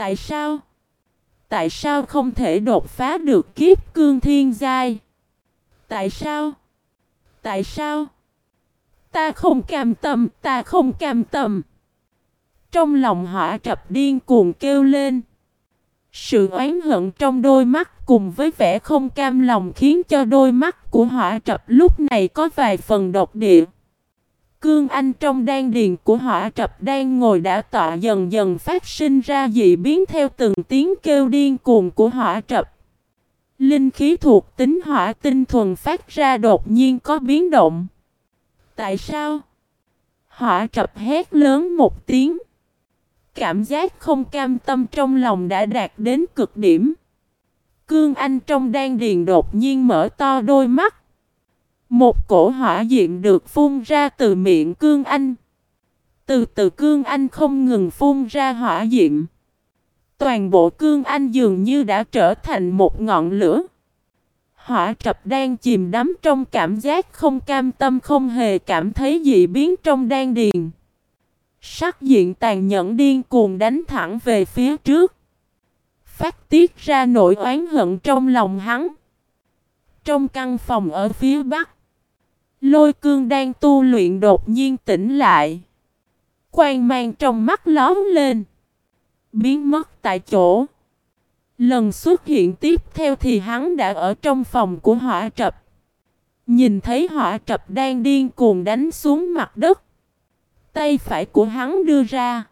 Tại sao? Tại sao không thể đột phá được kiếp cương thiên giai? Tại sao? Tại sao? Ta không cam tâm, ta không cam tâm. Trong lòng hỏa trập điên cuồng kêu lên. Sự oán hận trong đôi mắt cùng với vẻ không cam lòng khiến cho đôi mắt của hỏa trập lúc này có vài phần độc địa. Cương Anh trong đan điền của hỏa trập đang ngồi đã tọa dần dần phát sinh ra dị biến theo từng tiếng kêu điên cuồng của hỏa trập. Linh khí thuộc tính hỏa tinh thuần phát ra đột nhiên có biến động. Tại sao? Hỏa trập hét lớn một tiếng. Cảm giác không cam tâm trong lòng đã đạt đến cực điểm. Cương Anh trong đan điền đột nhiên mở to đôi mắt. Một cổ hỏa diệm được phun ra từ miệng Cương Anh. Từ từ Cương Anh không ngừng phun ra hỏa diệm. Toàn bộ Cương Anh dường như đã trở thành một ngọn lửa. Hỏa trập đang chìm đắm trong cảm giác không cam tâm, không hề cảm thấy dị biến trong đan điền. Sắc diện tàn nhẫn điên cuồng đánh thẳng về phía trước. Phát tiết ra nỗi oán hận trong lòng hắn. Trong căn phòng ở phía bắc. Lôi cương đang tu luyện đột nhiên tỉnh lại. Quang mang trong mắt lóm lên. Biến mất tại chỗ. Lần xuất hiện tiếp theo thì hắn đã ở trong phòng của hỏa trập. Nhìn thấy hỏa trập đang điên cuồng đánh xuống mặt đất. Tay phải của hắn đưa ra.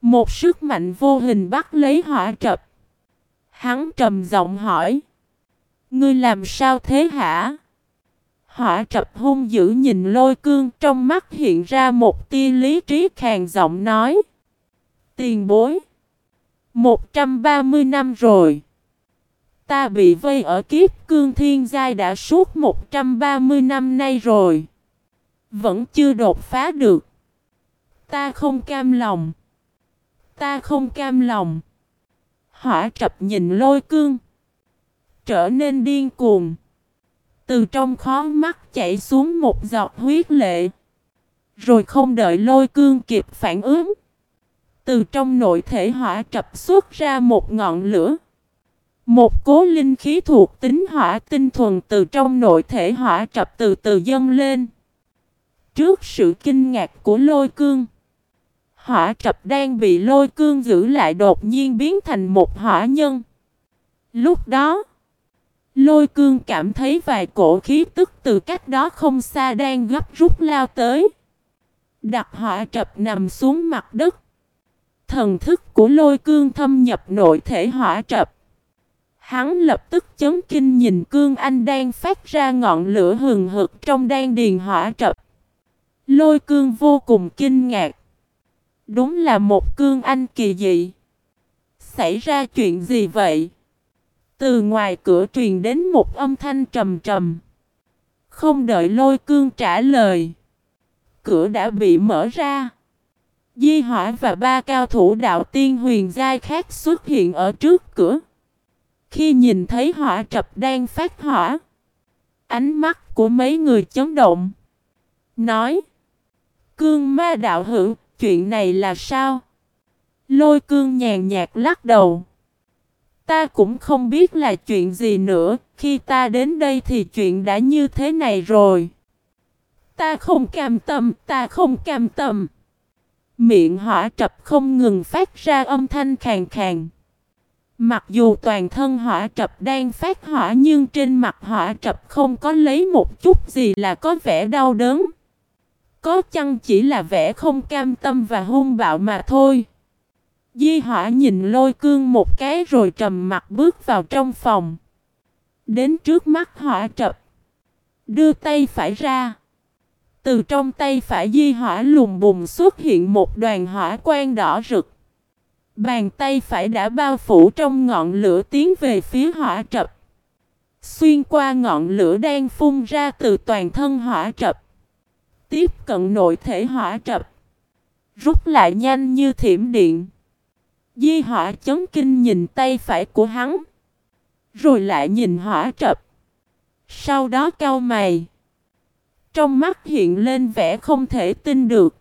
Một sức mạnh vô hình bắt lấy hỏa trập. Hắn trầm giọng hỏi. Ngươi làm sao thế hả? Hỏa trập hung dữ nhìn lôi cương, trong mắt hiện ra một tia lý trí khàn giọng nói. Tiền bối. 130 năm rồi. Ta bị vây ở kiếp cương thiên giai đã suốt 130 năm nay rồi. Vẫn chưa đột phá được. Ta không cam lòng. Ta không cam lòng. Hỏa trập nhìn lôi cương. Trở nên điên cuồng. Từ trong khó mắt chảy xuống một giọt huyết lệ. Rồi không đợi lôi cương kịp phản ứng. Từ trong nội thể hỏa trập xuất ra một ngọn lửa. Một cố linh khí thuộc tính hỏa tinh thuần từ trong nội thể hỏa trập từ từ dâng lên. Trước sự kinh ngạc của lôi cương. Hỏa trập đang bị lôi cương giữ lại đột nhiên biến thành một hỏa nhân. Lúc đó, lôi cương cảm thấy vài cổ khí tức từ cách đó không xa đang gấp rút lao tới. Đặt hỏa trập nằm xuống mặt đất. Thần thức của lôi cương thâm nhập nội thể hỏa trập. Hắn lập tức chấn kinh nhìn cương anh đang phát ra ngọn lửa hừng hực trong đan điền hỏa trập. Lôi cương vô cùng kinh ngạc. Đúng là một cương anh kỳ dị. Xảy ra chuyện gì vậy? Từ ngoài cửa truyền đến một âm thanh trầm trầm. Không đợi lôi cương trả lời. Cửa đã bị mở ra. Di hỏa và ba cao thủ đạo tiên huyền giai khác xuất hiện ở trước cửa. Khi nhìn thấy hỏa trập đang phát hỏa. Ánh mắt của mấy người chấn động. Nói. Cương ma đạo hữu, chuyện này là sao? Lôi cương nhàn nhạt lắc đầu. Ta cũng không biết là chuyện gì nữa, khi ta đến đây thì chuyện đã như thế này rồi. Ta không cam tâm, ta không cam tâm. Miệng hỏa trập không ngừng phát ra âm thanh khàn khàn. Mặc dù toàn thân hỏa trập đang phát hỏa nhưng trên mặt hỏa trập không có lấy một chút gì là có vẻ đau đớn. Có chăng chỉ là vẻ không cam tâm và hung bạo mà thôi. Di hỏa nhìn lôi cương một cái rồi trầm mặt bước vào trong phòng. Đến trước mắt hỏa trập. Đưa tay phải ra. Từ trong tay phải di hỏa lùng bùng xuất hiện một đoàn hỏa quang đỏ rực. Bàn tay phải đã bao phủ trong ngọn lửa tiến về phía hỏa trập. Xuyên qua ngọn lửa đang phun ra từ toàn thân hỏa trập. Tiếp cận nội thể hỏa trập. Rút lại nhanh như thiểm điện. Di hỏa chấn kinh nhìn tay phải của hắn. Rồi lại nhìn hỏa trập. Sau đó cau mày. Trong mắt hiện lên vẻ không thể tin được.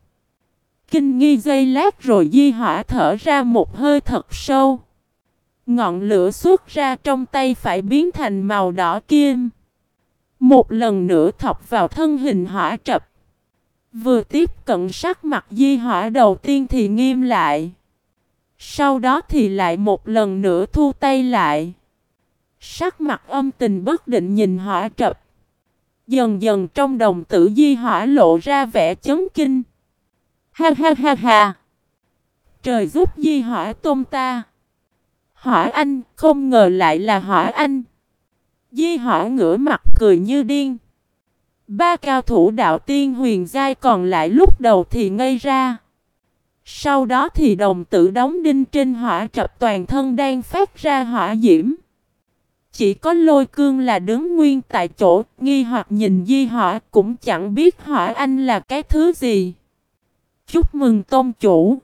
kinh nghi dây lát rồi di hỏa thở ra một hơi thật sâu. Ngọn lửa xuất ra trong tay phải biến thành màu đỏ kim. Một lần nữa thọc vào thân hình hỏa trập. Vừa tiếp cận sắc mặt di hỏa đầu tiên thì nghiêm lại. Sau đó thì lại một lần nữa thu tay lại. Sắc mặt âm tình bất định nhìn hỏa trập. Dần dần trong đồng tử di hỏa lộ ra vẻ chấn kinh. Ha ha ha ha. Trời giúp di hỏa tôm ta. Hỏa anh, không ngờ lại là hỏa anh. Di hỏa ngửa mặt cười như điên. Ba cao thủ đạo tiên huyền giai còn lại lúc đầu thì ngây ra. Sau đó thì đồng tử đóng đinh trên hỏa trập toàn thân đang phát ra hỏa diễm. Chỉ có lôi cương là đứng nguyên tại chỗ, nghi hoặc nhìn di hỏa cũng chẳng biết hỏa anh là cái thứ gì. Chúc mừng tôn chủ.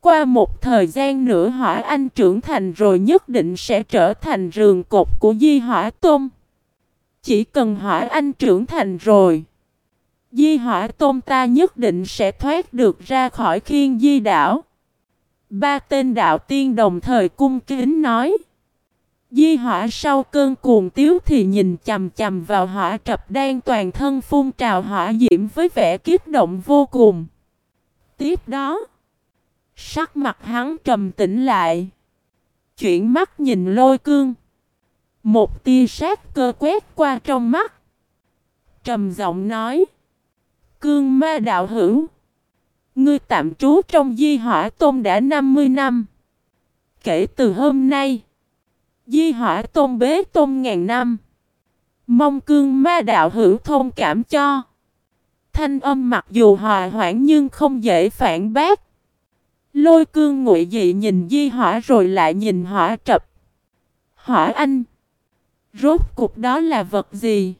Qua một thời gian nữa hỏa anh trưởng thành rồi nhất định sẽ trở thành rường cột của di hỏa tôn. Chỉ cần hỏa anh trưởng thành rồi. Di hỏa tôn ta nhất định sẽ thoát được ra khỏi khiên di đảo. Ba tên đạo tiên đồng thời cung kính nói. Di hỏa sau cơn cuồng tiếu thì nhìn chầm chầm vào hỏa trập đang toàn thân phun trào hỏa diễm với vẻ kích động vô cùng. Tiếp đó, sắc mặt hắn trầm tĩnh lại. Chuyển mắt nhìn lôi cương. Một tia sát cơ quét qua trong mắt. Trầm giọng nói. Cương ma đạo hữu. Ngươi tạm trú trong di hỏa tôn đã 50 năm. Kể từ hôm nay. Di hỏa tôn bế tôn ngàn năm. Mong cương ma đạo hữu thông cảm cho. Thanh âm mặc dù hòa hoãn nhưng không dễ phản bác. Lôi cương ngụy dị nhìn di hỏa rồi lại nhìn hỏa trập. Hỏa anh. Rốt cục đó là vật gì?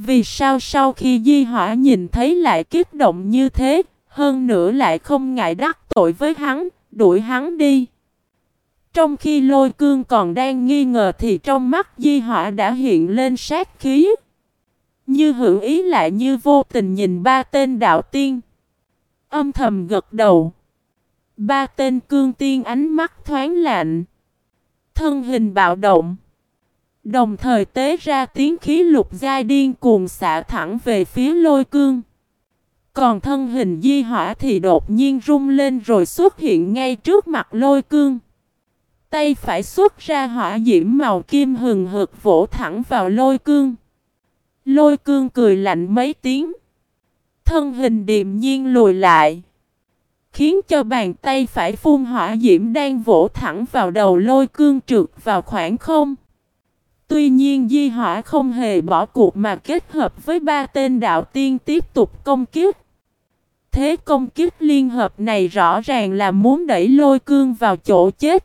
Vì sao sau khi di hỏa nhìn thấy lại kích động như thế, hơn nữa lại không ngại đắc tội với hắn, đuổi hắn đi. Trong khi lôi cương còn đang nghi ngờ thì trong mắt di hỏa đã hiện lên sát khí. Như hữu ý lại như vô tình nhìn ba tên đạo tiên. Âm thầm gật đầu. Ba tên cương tiên ánh mắt thoáng lạnh. Thân hình bạo động. Đồng thời tế ra tiếng khí lục giai điên cuồng xả thẳng về phía lôi cương. Còn thân hình di hỏa thì đột nhiên rung lên rồi xuất hiện ngay trước mặt lôi cương. Tay phải xuất ra hỏa diễm màu kim hừng hực vỗ thẳng vào lôi cương. Lôi cương cười lạnh mấy tiếng. Thân hình điềm nhiên lùi lại. Khiến cho bàn tay phải phun hỏa diễm đang vỗ thẳng vào đầu lôi cương trượt vào khoảng không. Tuy nhiên di hỏa không hề bỏ cuộc mà kết hợp với ba tên đạo tiên tiếp tục công kiếp. Thế công kiếp liên hợp này rõ ràng là muốn đẩy lôi cương vào chỗ chết.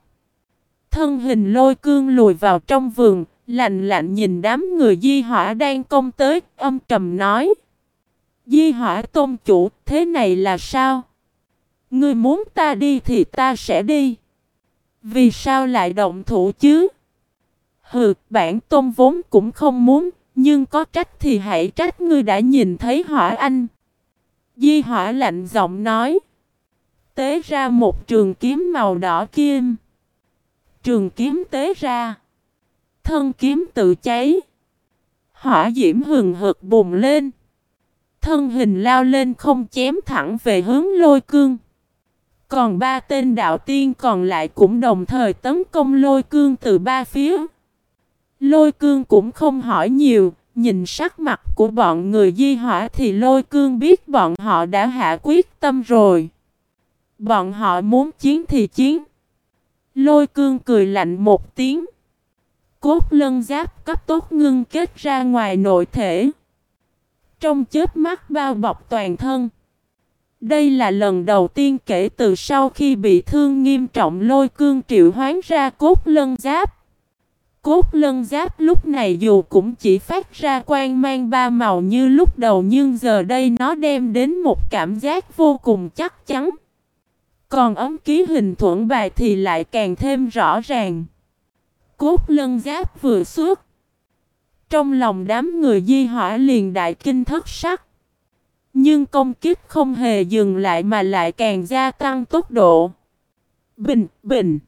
Thân hình lôi cương lùi vào trong vườn, lạnh lạnh nhìn đám người di hỏa đang công tới, âm trầm nói. Di hỏa tôn chủ, thế này là sao? Ngươi muốn ta đi thì ta sẽ đi. Vì sao lại động thủ chứ? Hừ, bản tôn vốn cũng không muốn, nhưng có trách thì hãy trách ngươi đã nhìn thấy hỏa anh. Di hỏa lạnh giọng nói. Tế ra một trường kiếm màu đỏ kim. Trường kiếm tế ra. Thân kiếm tự cháy. Hỏa diễm hừng hực bùng lên. Thân hình lao lên không chém thẳng về hướng lôi cương. Còn ba tên đạo tiên còn lại cũng đồng thời tấn công lôi cương từ ba phía. Lôi cương cũng không hỏi nhiều, nhìn sắc mặt của bọn người di hỏa thì lôi cương biết bọn họ đã hạ quyết tâm rồi. Bọn họ muốn chiến thì chiến. Lôi cương cười lạnh một tiếng. Cốt lân giáp cấp tốt ngưng kết ra ngoài nội thể. Trong chớp mắt bao bọc toàn thân. Đây là lần đầu tiên kể từ sau khi bị thương nghiêm trọng lôi cương triệu hoán ra cốt lân giáp. Cốt lân giáp lúc này dù cũng chỉ phát ra quang mang ba màu như lúc đầu nhưng giờ đây nó đem đến một cảm giác vô cùng chắc chắn. Còn ấm ký hình thuận bài thì lại càng thêm rõ ràng. Cốt lân giáp vừa xuất. Trong lòng đám người di hỏa liền đại kinh thất sắc. Nhưng công kích không hề dừng lại mà lại càng gia tăng tốc độ. Bình, bình.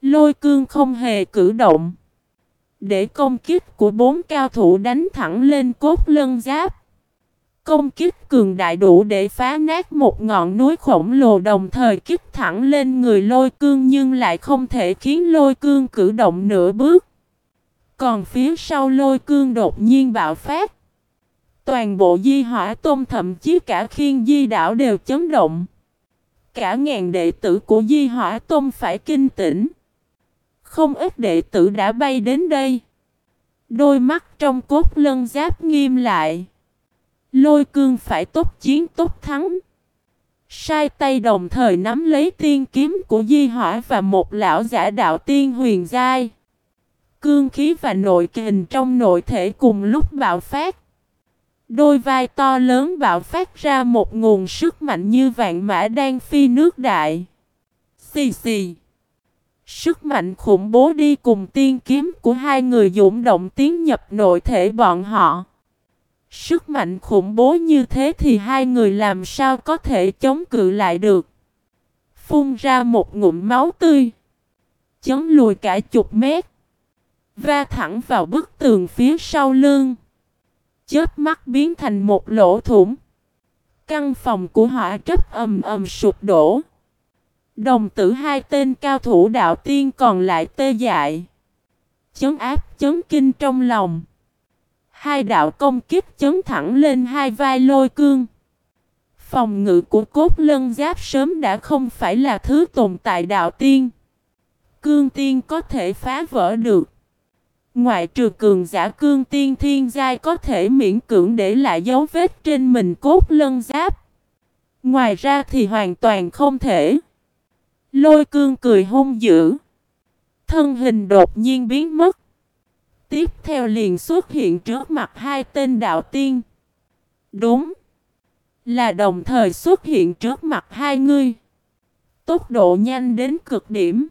Lôi cương không hề cử động. Để công kích của bốn cao thủ đánh thẳng lên cốt lân giáp. Công kích cường đại đủ để phá nát một ngọn núi khổng lồ đồng thời kích thẳng lên người lôi cương nhưng lại không thể khiến lôi cương cử động nửa bước. Còn phía sau lôi cương đột nhiên bạo phát. Toàn bộ di hỏa tôm thậm chí cả khiên di đảo đều chấn động. Cả ngàn đệ tử của di hỏa tôm phải kinh tỉnh. Không ít đệ tử đã bay đến đây. Đôi mắt trong cốt lân giáp nghiêm lại. Lôi cương phải tốt chiến tốt thắng. Sai tay đồng thời nắm lấy tiên kiếm của Di Hỏa và một lão giả đạo tiên huyền giai. Cương khí và nội kình trong nội thể cùng lúc bạo phát. Đôi vai to lớn bạo phát ra một nguồn sức mạnh như vạn mã đang phi nước đại. Xì xì. Sức mạnh khủng bố đi cùng tiên kiếm của hai người dũng động tiến nhập nội thể bọn họ. Sức mạnh khủng bố như thế thì hai người làm sao có thể chống cự lại được. Phun ra một ngụm máu tươi. Chấn lùi cả chục mét. Va thẳng vào bức tường phía sau lưng. Chớp mắt biến thành một lỗ thủng. Căn phòng của họ trấp ầm ầm sụp đổ. Đồng tử hai tên cao thủ đạo tiên còn lại tê dại. Chấn áp, chấn kinh trong lòng. Hai đạo công kích chấn thẳng lên hai vai lôi cương. Phòng ngự của cốt lân giáp sớm đã không phải là thứ tồn tại đạo tiên. Cương tiên có thể phá vỡ được. Ngoại trừ cường giả cương tiên thiên giai có thể miễn cưỡng để lại dấu vết trên mình cốt lân giáp. Ngoài ra thì hoàn toàn không thể. Lôi cương cười hung dữ. Thân hình đột nhiên biến mất. Tiếp theo liền xuất hiện trước mặt hai tên đạo tiên. Đúng. Là đồng thời xuất hiện trước mặt hai người. Tốc độ nhanh đến cực điểm.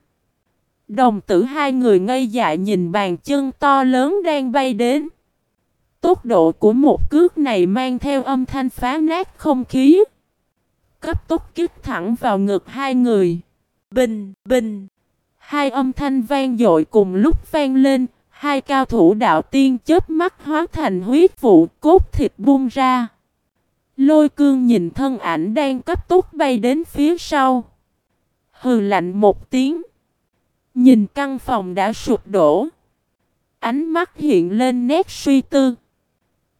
Đồng tử hai người ngây dại nhìn bàn chân to lớn đang bay đến. Tốc độ của một cước này mang theo âm thanh phá nát không khí. Cấp tốc kích thẳng vào ngực hai người. Bình, bình. Hai âm thanh vang dội cùng lúc vang lên, Hai cao thủ đạo tiên chớp mắt hóa thành huyết vụ cốt thịt bung ra. Lôi cương nhìn thân ảnh đang cấp tốc bay đến phía sau. Hừ lạnh một tiếng. Nhìn căn phòng đã sụp đổ. Ánh mắt hiện lên nét suy tư.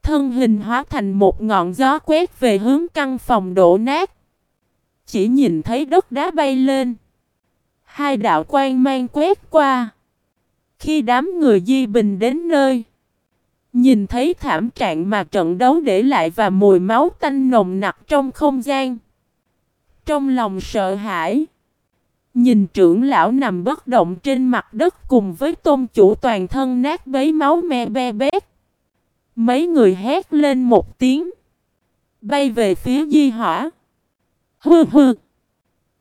Thân hình hóa thành một ngọn gió quét về hướng căn phòng đổ nát. Chỉ nhìn thấy đất đá bay lên. Hai đạo quan mang quét qua. Khi đám người Di Bình đến nơi, nhìn thấy thảm trạng mà trận đấu để lại và mùi máu tanh nồng nặc trong không gian. Trong lòng sợ hãi, nhìn trưởng lão nằm bất động trên mặt đất cùng với tôn chủ toàn thân nát bấy máu me be bét. Mấy người hét lên một tiếng, bay về phía Di Hỏa. Hừ hừ.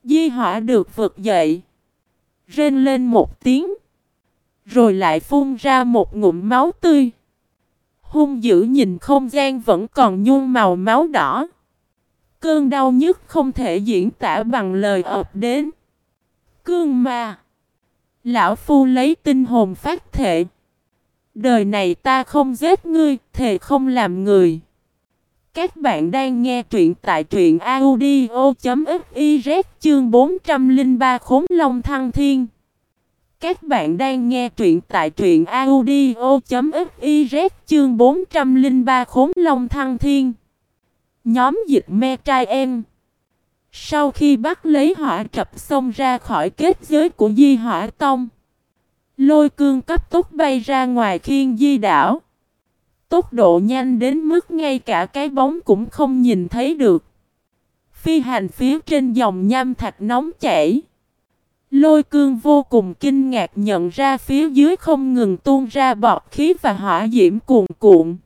Di Hỏa được vực dậy, rên lên một tiếng. Rồi lại phun ra một ngụm máu tươi. Hung dữ nhìn không gian vẫn còn nhuôn màu máu đỏ. Cơn đau nhức không thể diễn tả bằng lời ập đến. Cương ma. Lão Phu lấy tinh hồn phát thể. Đời này ta không giết ngươi, thề không làm người. Các bạn đang nghe truyện tại truyện audio.fiz chương 403 khốn long thăng thiên. Các bạn đang nghe truyện tại truyện audio.fiz chương 403 khốn long thăng thiên. Nhóm dịch me trai em. Sau khi bắt lấy hỏa trập xông ra khỏi kết giới của di hỏa tông. Lôi cương cấp tốc bay ra ngoài khiên di đảo. Tốc độ nhanh đến mức ngay cả cái bóng cũng không nhìn thấy được. Phi hành phía trên dòng nham thạch nóng chảy. Lôi cương vô cùng kinh ngạc nhận ra phía dưới không ngừng tuôn ra bọt khí và hỏa diễm cuồn cuộn.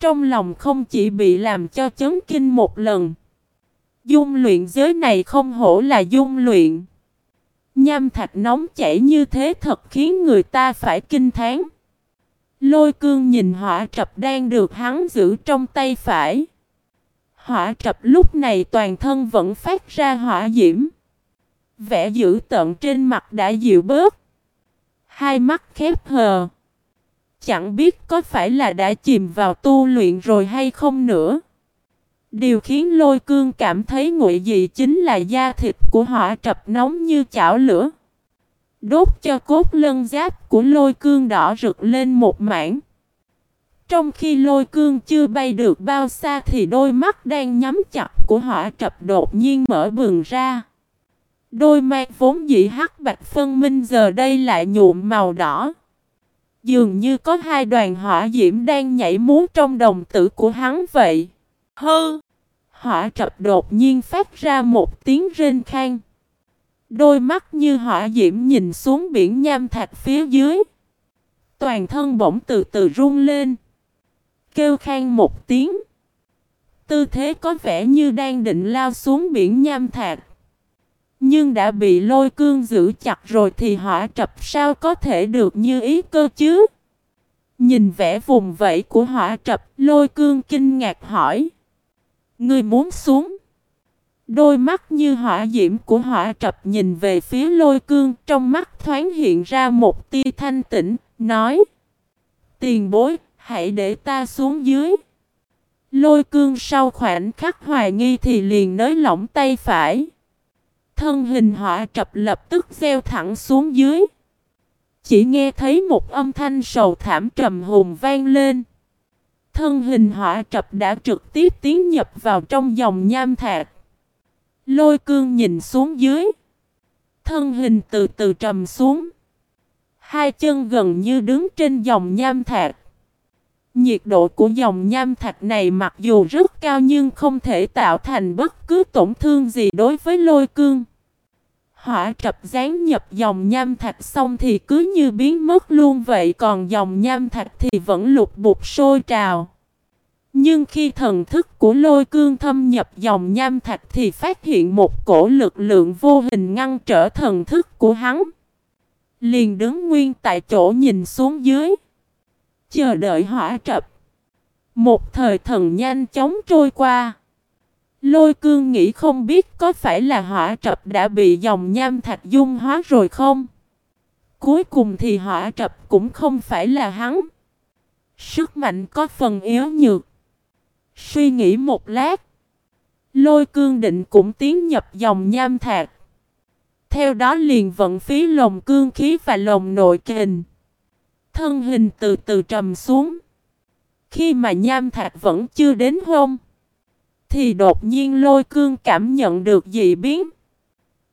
Trong lòng không chỉ bị làm cho chấn kinh một lần. Dung luyện giới này không hổ là dung luyện. Nham thạch nóng chảy như thế thật khiến người ta phải kinh thán. Lôi cương nhìn hỏa trập đang được hắn giữ trong tay phải. Hỏa trập lúc này toàn thân vẫn phát ra hỏa diễm. Vẻ dữ tợn trên mặt đã dịu bớt. Hai mắt khép hờ. Chẳng biết có phải là đã chìm vào tu luyện rồi hay không nữa. Điều khiến lôi cương cảm thấy nguội dị chính là da thịt của hỏa trập nóng như chảo lửa. Đốt cho cốt lân giáp của lôi cương đỏ rực lên một mảng. Trong khi lôi cương chưa bay được bao xa thì đôi mắt đang nhắm chặt của hỏa trập đột nhiên mở bừng ra. Đôi mắt vốn dị hắc bạch phân minh giờ đây lại nhuộm màu đỏ. Dường như có hai đoàn hỏa diễm đang nhảy múa trong đồng tử của hắn vậy. Hư! Hỏa trập đột nhiên phát ra một tiếng rên khang. Đôi mắt như hỏa diễm nhìn xuống biển nham thạch phía dưới. Toàn thân bỗng từ từ run lên. Kêu khang một tiếng. Tư thế có vẻ như đang định lao xuống biển nham thạch. Nhưng đã bị lôi cương giữ chặt rồi thì hỏa trập sao có thể được như ý cơ chứ? Nhìn vẻ vùng vẫy của hỏa trập, lôi cương kinh ngạc hỏi. Người muốn xuống? Đôi mắt như hỏa diễm của hỏa trập nhìn về phía lôi cương, trong mắt thoáng hiện ra một tia thanh tĩnh, nói. Tiền bối, hãy để ta xuống dưới. Lôi cương sau khoảnh khắc hoài nghi thì liền nới lỏng tay phải. Thân hình hỏa trập lập tức gieo thẳng xuống dưới. Chỉ nghe thấy một âm thanh sầu thảm trầm hùng vang lên. Thân hình hỏa trập đã trực tiếp tiến nhập vào trong dòng nham thạch. Lôi cương nhìn xuống dưới. Thân hình từ từ trầm xuống. Hai chân gần như đứng trên dòng nham thạch. Nhiệt độ của dòng nham thạch này mặc dù rất cao nhưng không thể tạo thành bất cứ tổn thương gì đối với lôi cương. Hỏa trập gián nhập dòng nham thạch xong thì cứ như biến mất luôn vậy còn dòng nham thạch thì vẫn lục bục sôi trào. Nhưng khi thần thức của lôi cương thâm nhập dòng nham thạch thì phát hiện một cổ lực lượng vô hình ngăn trở thần thức của hắn. Liền đứng nguyên tại chỗ nhìn xuống dưới. Chờ đợi hỏa trập. Một thời thần nhanh chóng trôi qua. Lôi cương nghĩ không biết có phải là hỏa trập đã bị dòng nham thạch dung hóa rồi không? Cuối cùng thì hỏa trập cũng không phải là hắn. Sức mạnh có phần yếu nhược. Suy nghĩ một lát. Lôi cương định cũng tiến nhập dòng nham thạc, Theo đó liền vận phí lồng cương khí và lồng nội kình. Thân hình từ từ trầm xuống. Khi mà nham thạc vẫn chưa đến hôm. Thì đột nhiên lôi cương cảm nhận được dị biến.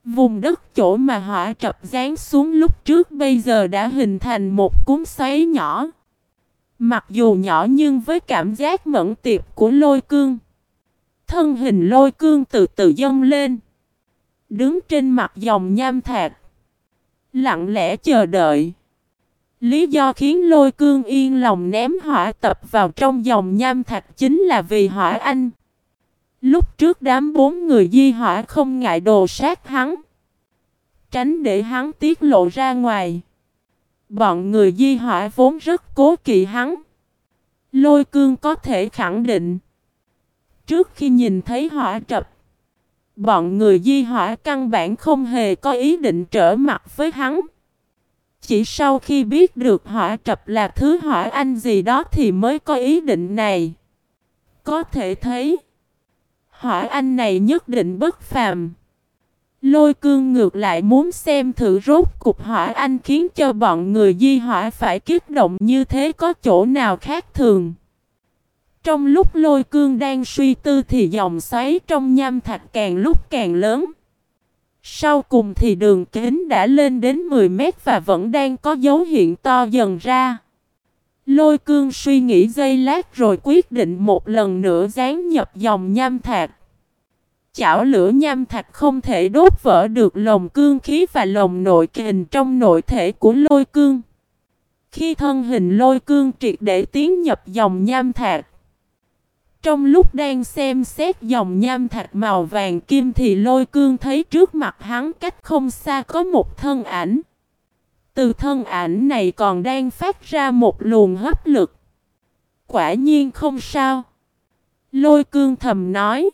Vùng đất chỗ mà hỏa trập rán xuống lúc trước bây giờ đã hình thành một cuốn xoáy nhỏ. Mặc dù nhỏ nhưng với cảm giác mẫn tiệp của lôi cương. Thân hình lôi cương từ từ dâng lên. Đứng trên mặt dòng nham thạch. Lặng lẽ chờ đợi. Lý do khiến lôi cương yên lòng ném hỏa tập vào trong dòng nham thạch chính là vì hỏa anh. Lúc trước đám bốn người di hỏa không ngại đồ sát hắn. Tránh để hắn tiết lộ ra ngoài. Bọn người di hỏa vốn rất cố kỵ hắn. Lôi cương có thể khẳng định. Trước khi nhìn thấy hỏa trập. Bọn người di hỏa căn bản không hề có ý định trở mặt với hắn. Chỉ sau khi biết được hỏa trập là thứ hỏa anh gì đó thì mới có ý định này. Có thể thấy. Hỏa anh này nhất định bất phàm. Lôi cương ngược lại muốn xem thử rốt cục hỏa anh khiến cho bọn người di hỏa phải kích động như thế có chỗ nào khác thường. Trong lúc lôi cương đang suy tư thì dòng xoáy trong nham thạch càng lúc càng lớn. Sau cùng thì đường kính đã lên đến 10 mét và vẫn đang có dấu hiện to dần ra. Lôi cương suy nghĩ giây lát rồi quyết định một lần nữa dán nhập dòng nham thạch. Chảo lửa nham thạch không thể đốt vỡ được lồng cương khí và lồng nội kình trong nội thể của lôi cương. Khi thân hình lôi cương triệt để tiến nhập dòng nham thạch. Trong lúc đang xem xét dòng nham thạch màu vàng kim thì lôi cương thấy trước mặt hắn cách không xa có một thân ảnh. Từ thân ảnh này còn đang phát ra một luồng hấp lực. Quả nhiên không sao. Lôi cương thầm nói.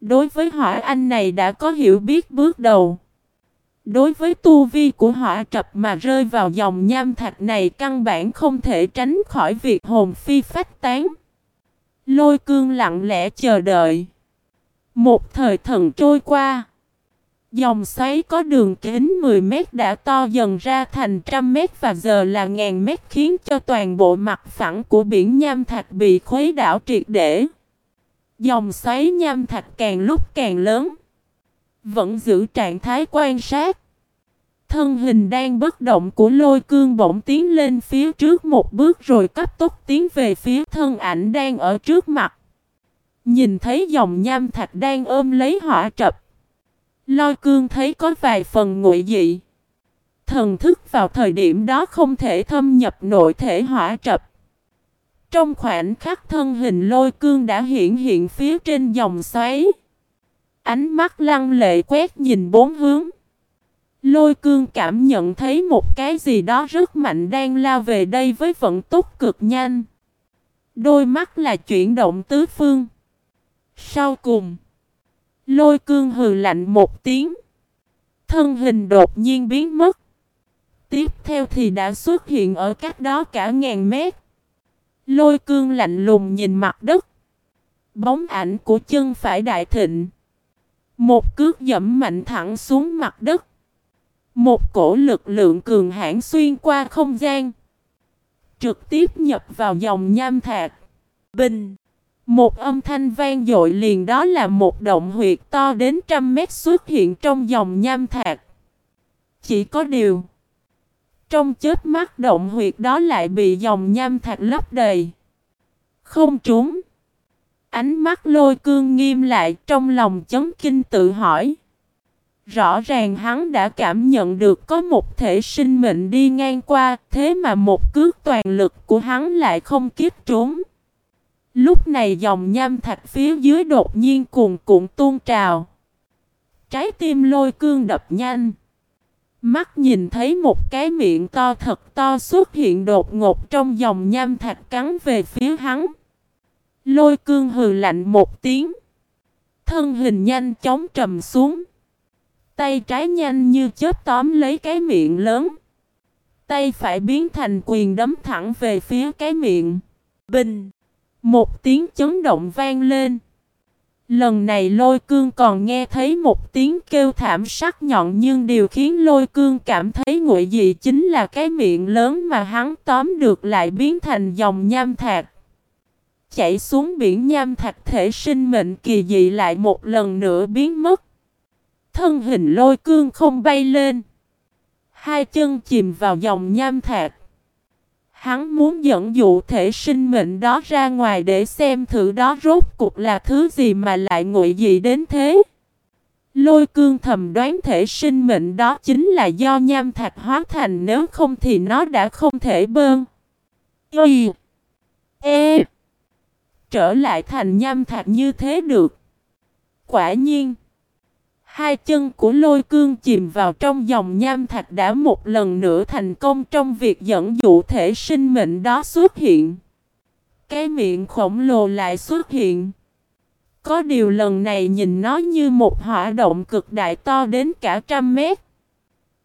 Đối với hỏa anh này đã có hiểu biết bước đầu. Đối với tu vi của hỏa trập mà rơi vào dòng nham thạch này căn bản không thể tránh khỏi việc hồn phi phách tán. Lôi cương lặng lẽ chờ đợi. Một thời thần trôi qua. Dòng xoáy có đường kính 10 mét đã to dần ra thành trăm mét và giờ là ngàn mét khiến cho toàn bộ mặt phẳng của biển nham thạch bị khuấy đảo triệt để. Dòng xoáy nham thạch càng lúc càng lớn. Vẫn giữ trạng thái quan sát. Thân hình đang bất động của lôi cương bỗng tiến lên phía trước một bước rồi cấp tốc tiến về phía thân ảnh đang ở trước mặt. Nhìn thấy dòng nham thạch đang ôm lấy hỏa trập. Lôi cương thấy có vài phần nguội dị. Thần thức vào thời điểm đó không thể thâm nhập nội thể hỏa trập. Trong khoảnh khắc thân hình lôi cương đã hiện hiện phía trên dòng xoáy. Ánh mắt lăng lệ quét nhìn bốn hướng. Lôi cương cảm nhận thấy một cái gì đó rất mạnh đang lao về đây với vận tốc cực nhanh. Đôi mắt là chuyển động tứ phương. Sau cùng, lôi cương hừ lạnh một tiếng. Thân hình đột nhiên biến mất. Tiếp theo thì đã xuất hiện ở cách đó cả ngàn mét. Lôi cương lạnh lùng nhìn mặt đất. Bóng ảnh của chân phải đại thịnh. Một cước dẫm mạnh thẳng xuống mặt đất. Một cổ lực lượng cường hãn xuyên qua không gian. Trực tiếp nhập vào dòng nham thạc Bình. Một âm thanh vang dội liền đó là một động huyệt to đến trăm mét xuất hiện trong dòng nham thạc Chỉ có điều. Trong chết mắt động huyệt đó lại bị dòng nham thạch lấp đầy. Không trúng. Ánh mắt lôi cương nghiêm lại trong lòng chấn kinh tự hỏi. Rõ ràng hắn đã cảm nhận được có một thể sinh mệnh đi ngang qua, thế mà một cước toàn lực của hắn lại không kiếp trốn. Lúc này dòng nham thạch phía dưới đột nhiên cuồn cuộn tuôn trào. Trái tim lôi cương đập nhanh. Mắt nhìn thấy một cái miệng to thật to xuất hiện đột ngột trong dòng nham thạch cắn về phía hắn. Lôi cương hừ lạnh một tiếng. Thân hình nhanh chóng trầm xuống. Tay trái nhanh như chớp tóm lấy cái miệng lớn. Tay phải biến thành quyền đấm thẳng về phía cái miệng. Bình. Một tiếng chấn động vang lên. Lần này lôi cương còn nghe thấy một tiếng kêu thảm sắc nhọn nhưng điều khiến lôi cương cảm thấy nguội dị chính là cái miệng lớn mà hắn tóm được lại biến thành dòng nham thạch. Chạy xuống biển nham thạch thể sinh mệnh kỳ dị lại một lần nữa biến mất. Thân hình lôi cương không bay lên. Hai chân chìm vào dòng nham thạch. Hắn muốn dẫn dụ thể sinh mệnh đó ra ngoài để xem thử đó rốt cuộc là thứ gì mà lại nguội gì đến thế. Lôi cương thầm đoán thể sinh mệnh đó chính là do nham thạch hóa thành nếu không thì nó đã không thể bơn. Y E Trở lại thành nham thạch như thế được. Quả nhiên Hai chân của lôi cương chìm vào trong dòng nham thạch đã một lần nữa thành công trong việc dẫn dụ thể sinh mệnh đó xuất hiện. Cái miệng khổng lồ lại xuất hiện. Có điều lần này nhìn nó như một hỏa động cực đại to đến cả trăm mét.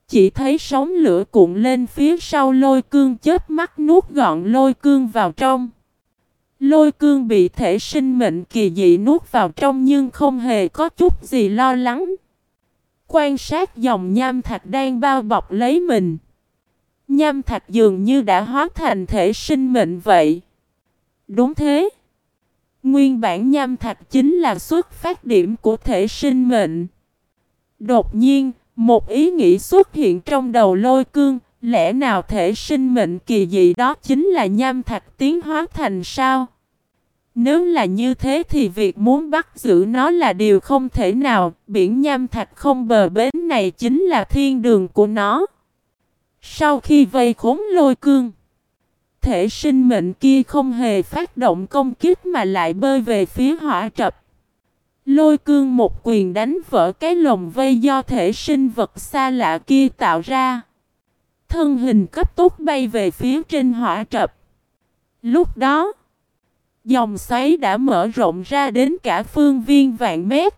Chỉ thấy sóng lửa cuộn lên phía sau lôi cương chết mắt nuốt gọn lôi cương vào trong. Lôi cương bị thể sinh mệnh kỳ dị nuốt vào trong nhưng không hề có chút gì lo lắng. Quan sát dòng nham thạch đang bao bọc lấy mình. Nham thạch dường như đã hóa thành thể sinh mệnh vậy. Đúng thế. Nguyên bản nham thạch chính là xuất phát điểm của thể sinh mệnh. Đột nhiên, một ý nghĩ xuất hiện trong đầu lôi cương, lẽ nào thể sinh mệnh kỳ dị đó chính là nham thạch tiến hóa thành sao? Nếu là như thế thì việc muốn bắt giữ nó là điều không thể nào, biển nham thạch không bờ bến này chính là thiên đường của nó. Sau khi vây khốn lôi cương, thể sinh mệnh kia không hề phát động công kích mà lại bơi về phía hỏa trập. Lôi cương một quyền đánh vỡ cái lồng vây do thể sinh vật xa lạ kia tạo ra. Thân hình cấp tốc bay về phía trên hỏa trập. Lúc đó, Dòng xoáy đã mở rộng ra đến cả phương viên vạn mét.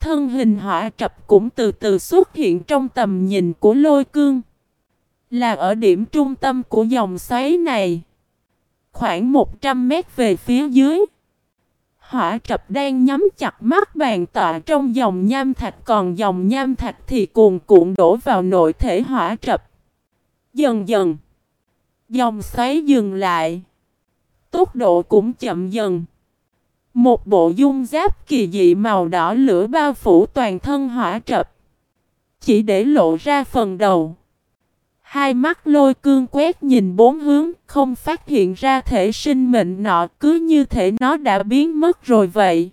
Thân hình hỏa trập cũng từ từ xuất hiện trong tầm nhìn của lôi cương. Là ở điểm trung tâm của dòng xoáy này. Khoảng 100 mét về phía dưới. Hỏa trập đang nhắm chặt mắt bàn tọa trong dòng nham thạch còn dòng nham thạch thì cuồn cuộn đổ vào nội thể hỏa trập. Dần dần, dòng xoáy dừng lại. Tốc độ cũng chậm dần. Một bộ dung giáp kỳ dị màu đỏ lửa bao phủ toàn thân hỏa trập. Chỉ để lộ ra phần đầu. Hai mắt lôi cương quét nhìn bốn hướng, không phát hiện ra thể sinh mệnh nọ cứ như thể nó đã biến mất rồi vậy.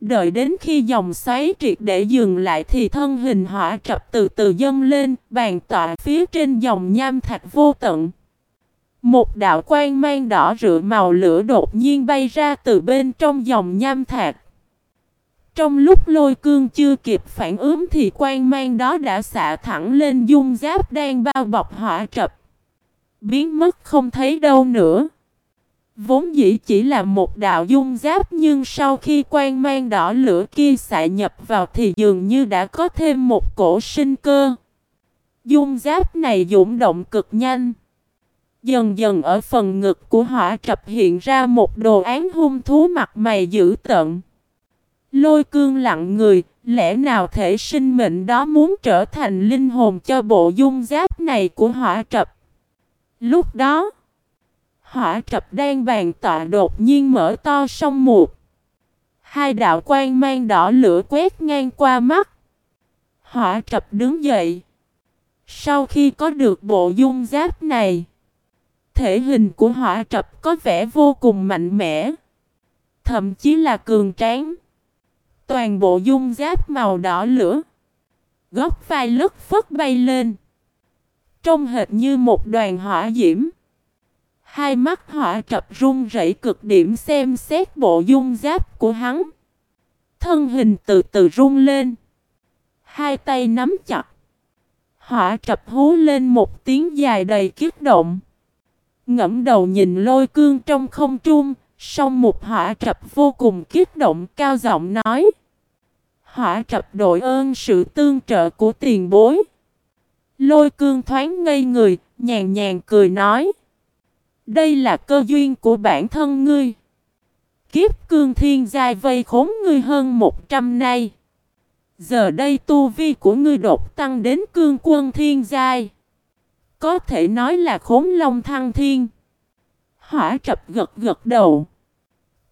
Đợi đến khi dòng xoáy triệt để dừng lại thì thân hình hỏa trập từ từ dâng lên, bàn tọa phía trên dòng nham thạch vô tận. Một đạo quang mang đỏ rựa màu lửa đột nhiên bay ra từ bên trong dòng nham thạch. Trong lúc lôi cương chưa kịp phản ứng thì quang mang đó đã xạ thẳng lên dung giáp đang bao bọc hỏa trập. Biến mất không thấy đâu nữa. Vốn dĩ chỉ là một đạo dung giáp nhưng sau khi quang mang đỏ lửa kia xạ nhập vào thì dường như đã có thêm một cổ sinh cơ. Dung giáp này dũng động cực nhanh. Dần dần ở phần ngực của hỏa trập hiện ra một đồ án hung thú mặt mày dữ tợn. Lôi cương lặng người, lẽ nào thể sinh mệnh đó muốn trở thành linh hồn cho bộ dung giáp này của hỏa trập? Lúc đó, hỏa trập đang bàn tọa đột nhiên mở to sông một. Hai đạo quan mang đỏ lửa quét ngang qua mắt. Hỏa trập đứng dậy. Sau khi có được bộ dung giáp này, thể hình của hỏa trập có vẻ vô cùng mạnh mẽ. Thậm chí là cường tráng. Toàn bộ dung giáp màu đỏ lửa. Góc vai lất phất bay lên. Trông hệt như một đoàn hỏa diễm. Hai mắt hỏa trập run rẩy cực điểm xem xét bộ dung giáp của hắn. Thân hình từ từ run lên. Hai tay nắm chặt. Hỏa trập hú lên một tiếng dài đầy kiết động. Ngẫm đầu nhìn lôi cương trong không trung, song một hỏa trập vô cùng kiết động cao giọng nói. Hỏa trập đội ơn sự tương trợ của tiền bối. Lôi cương thoáng ngây người, nhàn nhàn cười nói. Đây là cơ duyên của bản thân ngươi. Kiếp cương thiên giai vây khốn ngươi hơn 100 nay. Giờ đây tu vi của ngươi đột tăng đến cương quân thiên giai. Có thể nói là khốn long thăng thiên. Hỏa trập gật gật đầu.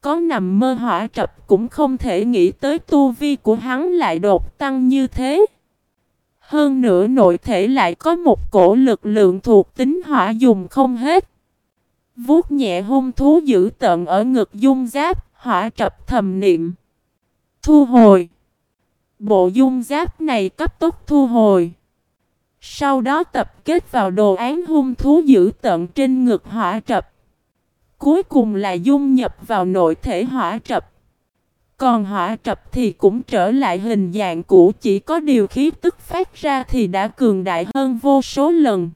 Có nằm mơ hỏa trập cũng không thể nghĩ tới tu vi của hắn lại đột tăng như thế. Hơn nữa nội thể lại có một cổ lực lượng thuộc tính hỏa dùng không hết. Vuốt nhẹ hung thú dữ tận ở ngực dung giáp, hỏa trập thầm niệm. Thu hồi. Bộ dung giáp này cấp tốc thu hồi. Sau đó tập kết vào đồ án hung thú dữ tận trên ngực hỏa trập. Cuối cùng là dung nhập vào nội thể hỏa trập. Còn hỏa trập thì cũng trở lại hình dạng cũ chỉ có điều khí tức phát ra thì đã cường đại hơn vô số lần.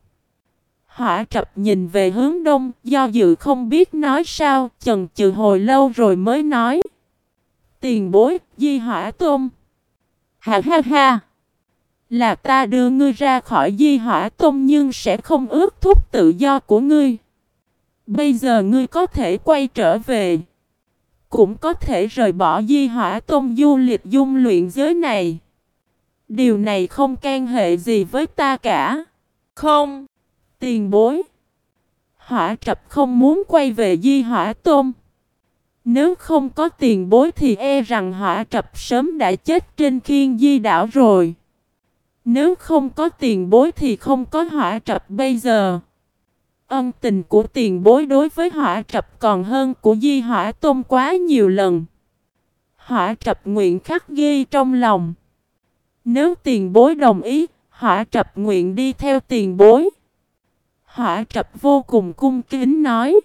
Hỏa trập nhìn về hướng đông, do dự không biết nói sao, chần chừ hồi lâu rồi mới nói. Tiền bối, di hỏa tôm. Ha ha ha. Là ta đưa ngươi ra khỏi di hỏa tôm nhưng sẽ không ước thúc tự do của ngươi. Bây giờ ngươi có thể quay trở về. Cũng có thể rời bỏ di hỏa tông du lịch dung luyện giới này. Điều này không can hệ gì với ta cả. Không. Tiền bối. Hỏa trập không muốn quay về di hỏa tôm. Nếu không có tiền bối thì e rằng hỏa trập sớm đã chết trên khiên di đảo rồi. Nếu không có tiền bối thì không có hỏa trập bây giờ. Ân tình của tiền bối đối với hỏa trập còn hơn của di hỏa tôm quá nhiều lần. Hỏa trập nguyện khắc ghi trong lòng. Nếu tiền bối đồng ý, hỏa trập nguyện đi theo tiền bối. Hỏa trập vô cùng cung kính nói.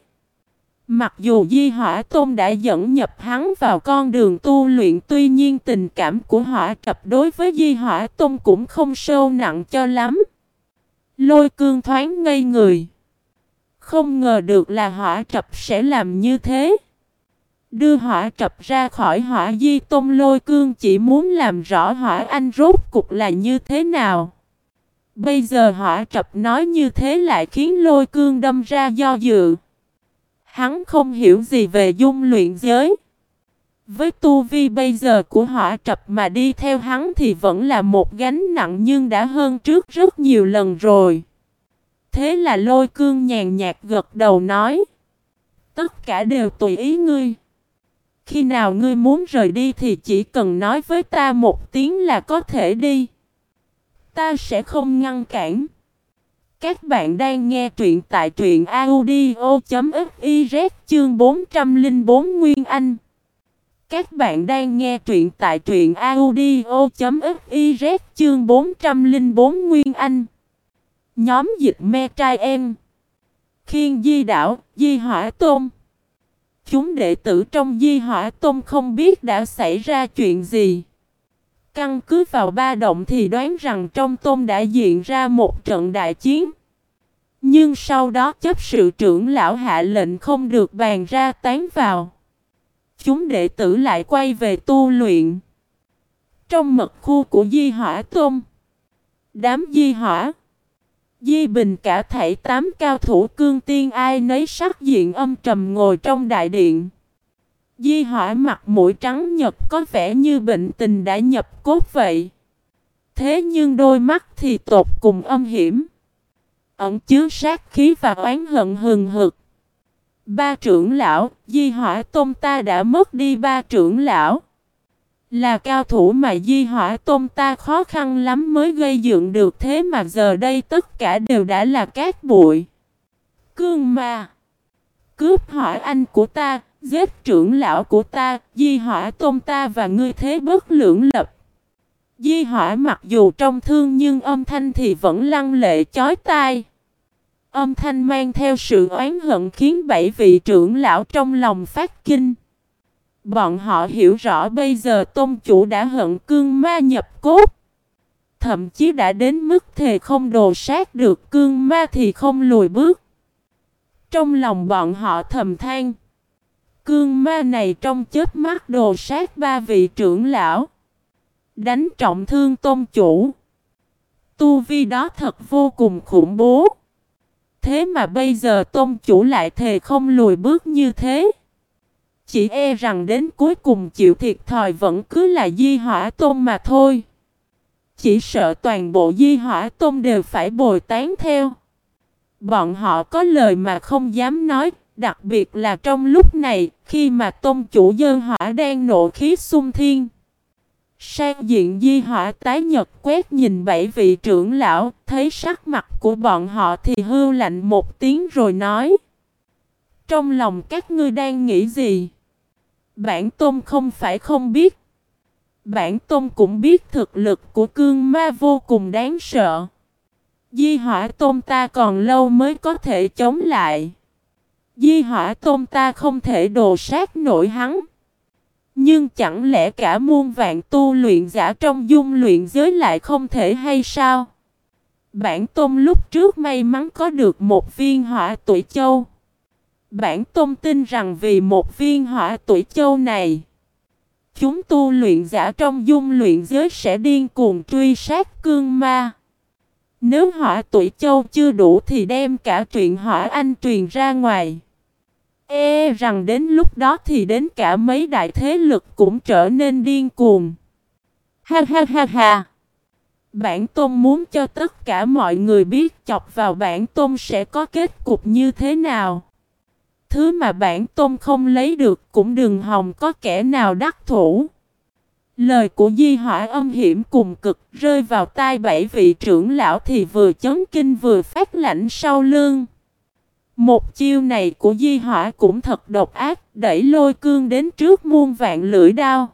Mặc dù Di Hỏa Tôn đã dẫn nhập hắn vào con đường tu luyện, tuy nhiên tình cảm của Hỏa Trập đối với Di Hỏa Tôn cũng không sâu nặng cho lắm. Lôi cương thoáng ngây người. Không ngờ được là hỏa trập sẽ làm như thế. Đưa hỏa trập ra khỏi hỏa di tôn lôi cương chỉ muốn làm rõ hỏa anh rốt cục là như thế nào. Bây giờ hỏa trập nói như thế lại khiến lôi cương đâm ra do dự. Hắn không hiểu gì về dung luyện giới. Với tu vi bây giờ của hỏa trập mà đi theo hắn thì vẫn là một gánh nặng nhưng đã hơn trước rất nhiều lần rồi. Thế là lôi cương nhàn nhạt gật đầu nói. Tất cả đều tùy ý ngươi. Khi nào ngươi muốn rời đi thì chỉ cần nói với ta một tiếng là có thể đi. Ta sẽ không ngăn cản. Các bạn đang nghe truyện tại truyện audio.fiz chương 404 Nguyên Anh. Các bạn đang nghe truyện tại truyện audio.fiz chương 404 Nguyên Anh. Nhóm dịch me trai em. Khiên Di Đảo, Di Hỏa Tôn. Chúng đệ tử trong Di Hỏa Tôn không biết đã xảy ra chuyện gì. Căn cứ vào ba động thì đoán rằng trong tôm đã diễn ra một trận đại chiến. Nhưng sau đó chấp sự trưởng lão hạ lệnh không được bàn ra tán vào. Chúng đệ tử lại quay về tu luyện. Trong mật khu của Di Hỏa tôm, đám Di Hỏa, Di Bình cả thảy tám cao thủ cương tiên ai nấy sắc diện âm trầm ngồi trong đại điện. Di Hỏa mặt mũi trắng nhật có vẻ như bệnh tình đã nhập cốt vậy. Thế nhưng đôi mắt thì tột cùng âm hiểm. Ẩn chứa sát khí và oán hận hừng hực. Ba trưởng lão, Di Hỏa Tôn ta đã mất đi ba trưởng lão. Là cao thủ mà Di Hỏa Tôn ta khó khăn lắm mới gây dựng được thế mà giờ đây tất cả đều đã là cát bụi. Cương ma. Cướp hỏi anh của ta, giết trưởng lão của ta, Di Hỏa Tôn ta và ngươi thế bất lưỡng lập. Di Hỏa mặc dù trong thương nhưng âm thanh thì vẫn lăng lệ chói tai. Âm thanh mang theo sự oán hận khiến bảy vị trưởng lão trong lòng phát kinh. Bọn họ hiểu rõ bây giờ tôn chủ đã hận cương ma nhập cốt. Thậm chí đã đến mức thề không đồ sát được cương ma thì không lùi bước. Trong lòng bọn họ thầm than. Cương ma này trong chết mắt đồ sát ba vị trưởng lão. Đánh trọng thương tôn chủ. Tu vi đó thật vô cùng khủng bố. Thế mà bây giờ tôn chủ lại thề không lùi bước như thế. Chỉ e rằng đến cuối cùng chịu thiệt thòi vẫn cứ là di hỏa tôn mà thôi. Chỉ sợ toàn bộ di hỏa tôn đều phải bồi tán theo. Bọn họ có lời mà không dám nói, đặc biệt là trong lúc này, khi mà tôn chủ dân hỏa đang nộ khí xung thiên. Sang diện di hỏa tái nhật quét nhìn bảy vị trưởng lão, thấy sắc mặt của bọn họ thì hưu lạnh một tiếng rồi nói. Trong lòng các ngươi đang nghĩ gì? Bản tôn không phải không biết. Bản tôn cũng biết thực lực của cương ma vô cùng đáng sợ. Di hỏa tôn ta còn lâu mới có thể chống lại. Di hỏa tôn ta không thể đồ sát nổi hắn. Nhưng chẳng lẽ cả muôn vạn tu luyện giả trong dung luyện giới lại không thể hay sao? Bản tôn lúc trước may mắn có được một viên hỏa tuổi châu. Bản tôn tin rằng vì một viên hỏa tuổi châu này, chúng tu luyện giả trong dung luyện giới sẽ điên cuồng truy sát cương ma. Nếu hỏa tuổi châu chưa đủ thì đem cả chuyện hỏa anh truyền ra ngoài. E rằng đến lúc đó thì đến cả mấy đại thế lực cũng trở nên điên cuồng. Ha ha ha ha. Bản tôn muốn cho tất cả mọi người biết chọc vào bản tôn sẽ có kết cục như thế nào. Thứ mà bản tôn không lấy được cũng đừng hòng có kẻ nào đắc thủ. Lời của Di Hỏa âm hiểm cùng cực rơi vào tai bảy vị trưởng lão thì vừa chấn kinh vừa phát lạnh sau lưng. Một chiêu này của Di Hỏa cũng thật độc ác, đẩy lôi cương đến trước muôn vạn lưỡi đao.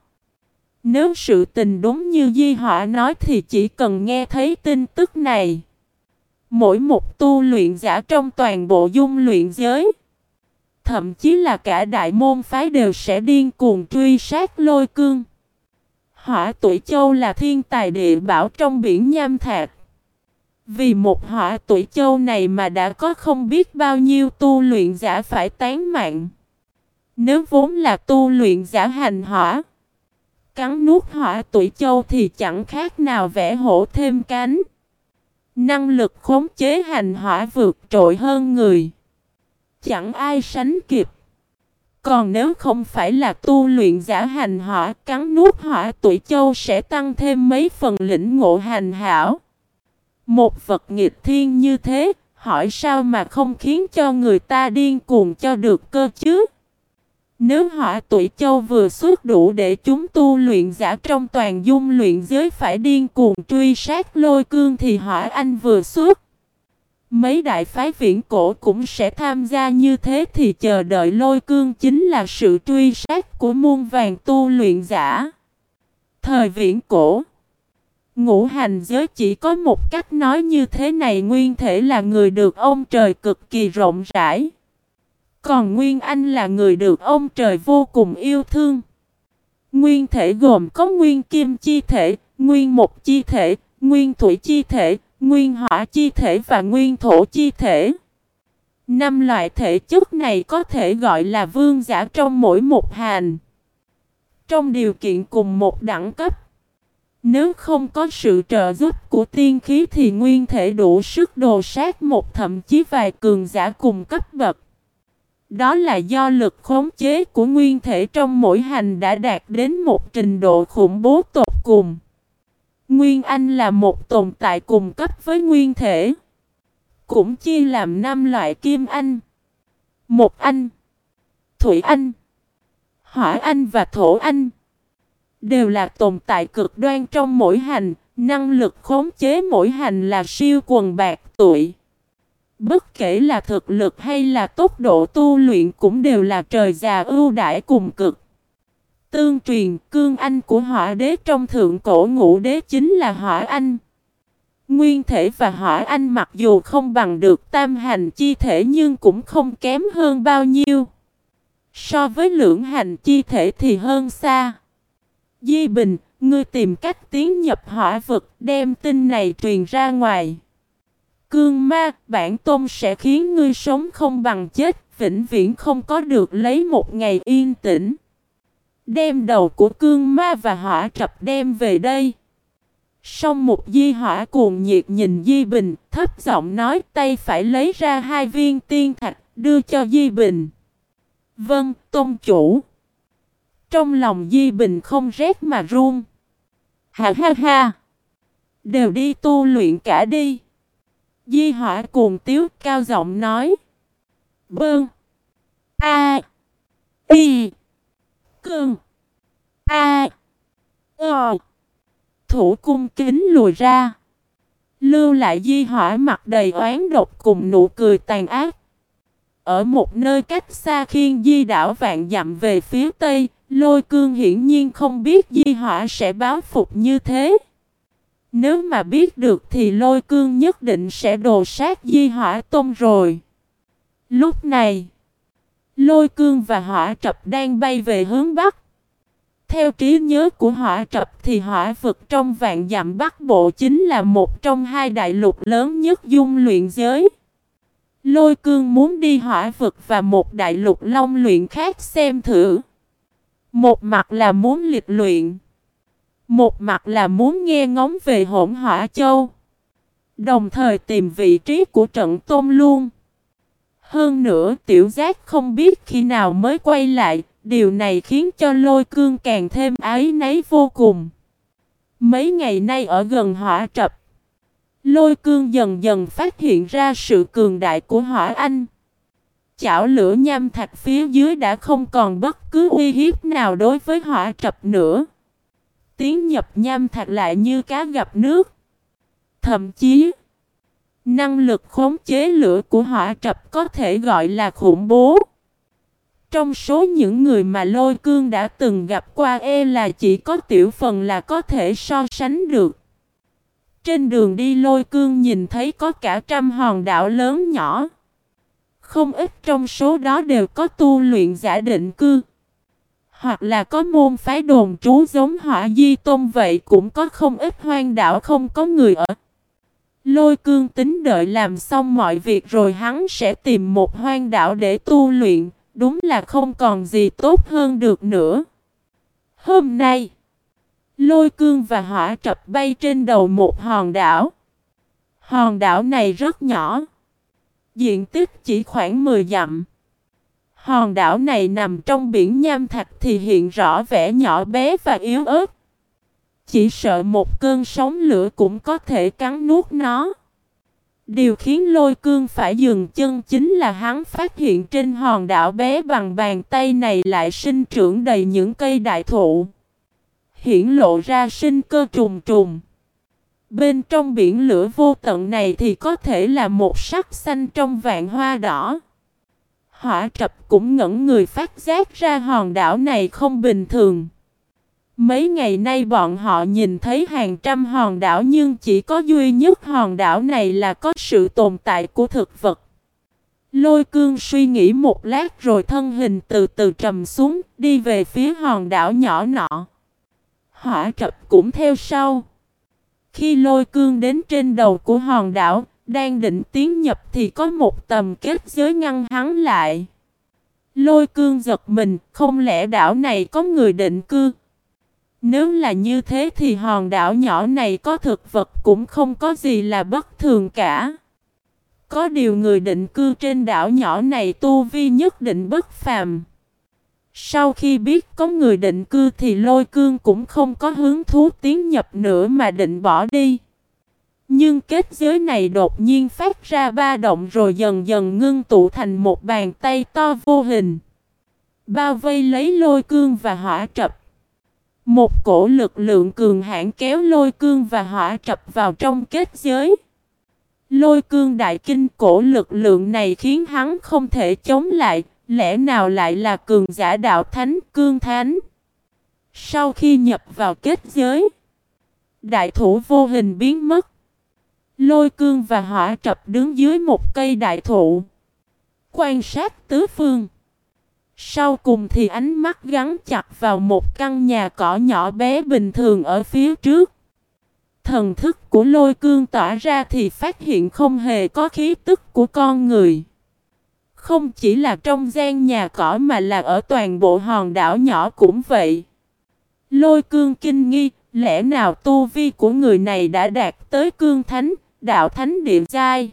Nếu sự tình đúng như Di Hỏa nói thì chỉ cần nghe thấy tin tức này. Mỗi một tu luyện giả trong toàn bộ dung luyện giới. Thậm chí là cả đại môn phái đều sẽ điên cuồng truy sát lôi cương. Hỏa tuổi châu là thiên tài địa bảo trong biển nham thạch. Vì một hỏa tuổi châu này mà đã có không biết bao nhiêu tu luyện giả phải tán mạng. Nếu vốn là tu luyện giả hành hỏa, cắn nuốt hỏa tuổi châu thì chẳng khác nào vẽ hổ thêm cánh. Năng lực khống chế hành hỏa vượt trội hơn người. Chẳng ai sánh kịp. Còn nếu không phải là tu luyện giả hành hỏa, cắn nuốt hỏa tuổi châu sẽ tăng thêm mấy phần lĩnh ngộ hành hảo. Một vật nghịch thiên như thế, hỏi sao mà không khiến cho người ta điên cuồng cho được cơ chứ? Nếu hỏa tuổi châu vừa xuất đủ để chúng tu luyện giả trong toàn dung luyện giới phải điên cuồng truy sát lôi cương thì hỏa anh vừa xuất. Mấy đại phái viễn cổ cũng sẽ tham gia như thế thì chờ đợi lôi cương chính là sự truy sát của muôn vàng tu luyện giả. Thời viễn cổ Ngũ hành giới chỉ có một cách nói như thế này nguyên thể là người được ông trời cực kỳ rộng rãi. Còn Nguyên Anh là người được ông trời vô cùng yêu thương. Nguyên thể gồm có nguyên kim chi thể, nguyên mộc chi thể, nguyên thủy chi thể, nguyên hỏa chi thể và nguyên thổ chi thể. Năm loại thể chất này có thể gọi là vương giả trong mỗi một hành. Trong điều kiện cùng một đẳng cấp. Nếu không có sự trợ giúp của tiên khí thì nguyên thể đủ sức đồ sát một thậm chí vài cường giả cùng cấp bậc. Đó là do lực khống chế của nguyên thể trong mỗi hành đã đạt đến một trình độ khủng bố tột cùng. Nguyên Anh là một tồn tại cùng cấp với nguyên thể. Cũng chia làm năm loại kim anh. Một anh, thủy anh, hỏa anh và thổ anh. Đều là tồn tại cực đoan trong mỗi hành, năng lực khống chế mỗi hành là siêu quần bạc tuổi. Bất kể là thực lực hay là tốc độ tu luyện cũng đều là trời già ưu đãi cùng cực. Tương truyền cương anh của hỏa đế trong thượng cổ ngũ đế chính là hỏa anh. Nguyên thể và hỏa anh mặc dù không bằng được tam hành chi thể nhưng cũng không kém hơn bao nhiêu. So với lưỡng hành chi thể thì hơn xa. Di Bình, ngươi tìm cách tiến nhập hỏa vực đem tin này truyền ra ngoài. Cương ma, bản tôn sẽ khiến ngươi sống không bằng chết, vĩnh viễn không có được lấy một ngày yên tĩnh. Đem đầu của cương ma và hỏa trập đem về đây. Song một di hỏa cuồng nhiệt nhìn Di Bình, thấp giọng nói tay phải lấy ra hai viên tiên thạch, đưa cho Di Bình. Vâng, tôn chủ. Trong lòng Di Bình không rét mà run. Ha ha ha. Đều đi tu luyện cả đi. Di hỏa cuồng tiếu cao giọng nói. Bơn. A. Y. Cương. A. Ờ. Thủ cung kính lùi ra. Lưu lại di hỏa mặt đầy oán độc cùng nụ cười tàn ác. Ở một nơi cách xa khiên di đảo vạn dặm về phía tây, lôi cương hiển nhiên không biết di hỏa sẽ báo phục như thế. Nếu mà biết được thì lôi cương nhất định sẽ đồ sát di hỏa tôm rồi. Lúc này, lôi cương và hỏa trập đang bay về hướng bắc. Theo trí nhớ của hỏa trập thì hỏa vực trong vạn dặm bắc bộ chính là một trong hai đại lục lớn nhất dung luyện giới. Lôi cương muốn đi hỏa vực và một đại lục long luyện khác xem thử. Một mặt là muốn lịch luyện. Một mặt là muốn nghe ngóng về hỗn hỏa châu. Đồng thời tìm vị trí của trận tôm luôn. Hơn nữa, tiểu giác không biết khi nào mới quay lại. Điều này khiến cho lôi cương càng thêm ái náy vô cùng. Mấy ngày nay ở gần hỏa trập. Lôi cương dần dần phát hiện ra sự cường đại của hỏa anh. Chảo lửa nham thạch phía dưới đã không còn bất cứ uy hiếp nào đối với hỏa trập nữa tiến nhập nham thạch lại như cá gặp nước. Thậm chí, năng lực khống chế lửa của hỏa trập có thể gọi là khủng bố. Trong số những người mà lôi cương đã từng gặp qua e là chỉ có tiểu phần là có thể so sánh được. Trên đường đi lôi cương nhìn thấy có cả trăm hòn đảo lớn nhỏ. Không ít trong số đó đều có tu luyện giả định cư. Hoặc là có môn phái đồn trú giống hỏa di tôn vậy cũng có không ít hoang đảo không có người ở. Lôi cương tính đợi làm xong mọi việc rồi hắn sẽ tìm một hoang đảo để tu luyện, Đúng là không còn gì tốt hơn được nữa. Hôm nay, lôi cương và hỏa trập bay trên đầu một hòn đảo. Hòn đảo này rất nhỏ. Diện tích chỉ khoảng 10 dặm. Hòn đảo này nằm trong biển nham thạch thì hiện rõ vẻ nhỏ bé và yếu ớt. Chỉ sợ một cơn sóng lửa cũng có thể cắn nuốt nó. Điều khiến lôi cương phải dừng chân chính là hắn phát hiện trên hòn đảo bé bằng bàn tay này lại sinh trưởng đầy những cây đại thụ. Hiển lộ ra sinh cơ trùng trùng. Bên trong biển lửa vô tận này thì có thể là một sắc xanh trong vạn hoa đỏ. Hỏa trập cũng ngẩn người phát giác ra hòn đảo này không bình thường. Mấy ngày nay bọn họ nhìn thấy hàng trăm hòn đảo nhưng chỉ có duy nhất hòn đảo này là có sự tồn tại của thực vật. Lôi cương suy nghĩ một lát rồi thân hình từ từ trầm xuống, đi về phía hòn đảo nhỏ nọ. Hỏa trập cũng theo sau. Khi lôi cương đến trên đầu của hòn đảo, đang định tiến nhập thì có một tầm kết giới ngăn hắn lại. Lôi cương giật mình, không lẽ đảo này có người định cư? Nếu là như thế thì hòn đảo nhỏ này có thực vật cũng không có gì là bất thường cả. Có điều người định cư trên đảo nhỏ này tu vi nhất định bất phàm. Sau khi biết có người định cư thì lôi cương cũng không có hứng thú tiến nhập nữa mà định bỏ đi. Nhưng kết giới này đột nhiên phát ra ba động rồi dần dần ngưng tụ thành một bàn tay to vô hình. Bao vây lấy lôi cương và hỏa trập. Một cổ lực lượng cường hãn kéo lôi cương và hỏa trập vào trong kết giới. Lôi cương đại kinh cổ lực lượng này khiến hắn không thể chống lại, lẽ nào lại là cường giả đạo thánh cương thánh. Sau khi nhập vào kết giới, đại thủ vô hình biến mất. Lôi cương và hỏa trập đứng dưới một cây đại thụ. Quan sát tứ phương. Sau cùng thì ánh mắt gắn chặt vào một căn nhà cỏ nhỏ bé bình thường ở phía trước. Thần thức của lôi cương tỏa ra thì phát hiện không hề có khí tức của con người. Không chỉ là trong gian nhà cỏ mà là ở toàn bộ hòn đảo nhỏ cũng vậy. Lôi cương kinh nghi, lẽ nào tu vi của người này đã đạt tới cương thánh, đạo thánh địa giai.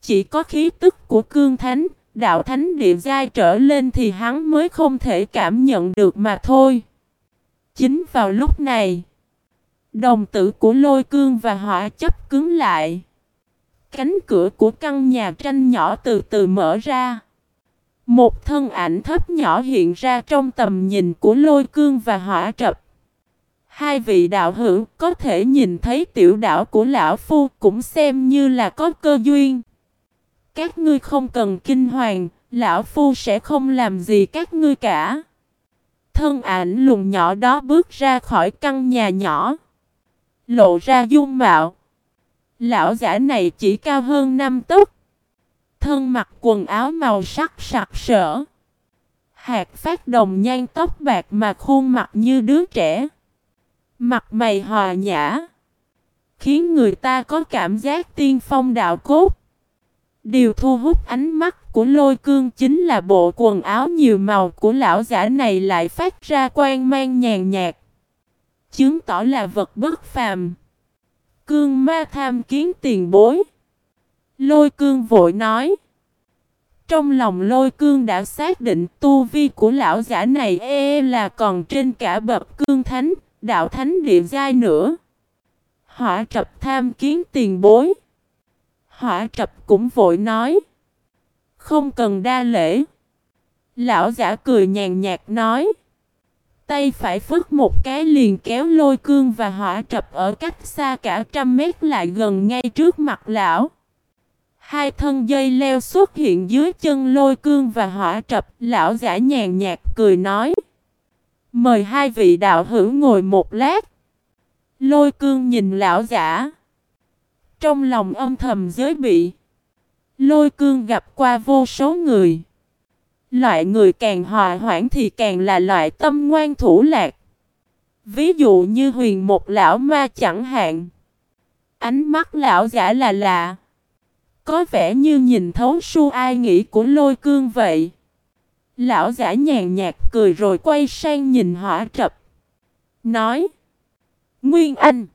Chỉ có khí tức của cương thánh, đạo thánh địa giai trở lên thì hắn mới không thể cảm nhận được mà thôi. Chính vào lúc này, đồng tử của lôi cương và hỏa chấp cứng lại. Cánh cửa của căn nhà tranh nhỏ từ từ mở ra. Một thân ảnh thấp nhỏ hiện ra trong tầm nhìn của lôi cương và hỏa trập. Hai vị đạo hữu có thể nhìn thấy tiểu đạo của lão phu cũng xem như là có cơ duyên. Các ngươi không cần kinh hoàng, lão phu sẽ không làm gì các ngươi cả. Thân ảnh lùn nhỏ đó bước ra khỏi căn nhà nhỏ. Lộ ra dung mạo. Lão giả này chỉ cao hơn năm tấc. Thân mặc quần áo màu sắc sặc sỡ. Hạt phát đồng nhan tóc bạc mà khuôn mặt như đứa trẻ. Mặt mày hòa nhã. Khiến người ta có cảm giác tiên phong đạo cốt. Điều thu hút ánh mắt của lôi cương chính là bộ quần áo nhiều màu của lão giả này lại phát ra quang mang nhàn nhạt. Chứng tỏ là vật bất phàm. Cương ma tham kiến tiền bối. Lôi cương vội nói. Trong lòng lôi cương đã xác định tu vi của lão giả này e, e là còn trên cả bậc cương thánh, đạo thánh địa giai nữa. Hỏa trập tham kiến tiền bối. Hỏa trập cũng vội nói. Không cần đa lễ. Lão giả cười nhàn nhạt nói. Tay phải phức một cái liền kéo lôi cương và hỏa trập ở cách xa cả trăm mét lại gần ngay trước mặt lão. Hai thân dây leo xuất hiện dưới chân lôi cương và hỏa trập. Lão giả nhàn nhạt cười nói. Mời hai vị đạo hữu ngồi một lát. Lôi cương nhìn lão giả. Trong lòng âm thầm giới bị. Lôi cương gặp qua vô số người. Loại người càng hòa hoãn thì càng là loại tâm ngoan thủ lạc. Ví dụ như huyền một lão ma chẳng hạn. Ánh mắt lão giả là lạ. Có vẻ như nhìn thấu su ai nghĩ của lôi cương vậy. Lão giả nhàn nhạt cười rồi quay sang nhìn hỏa trập. Nói. Nguyên Anh.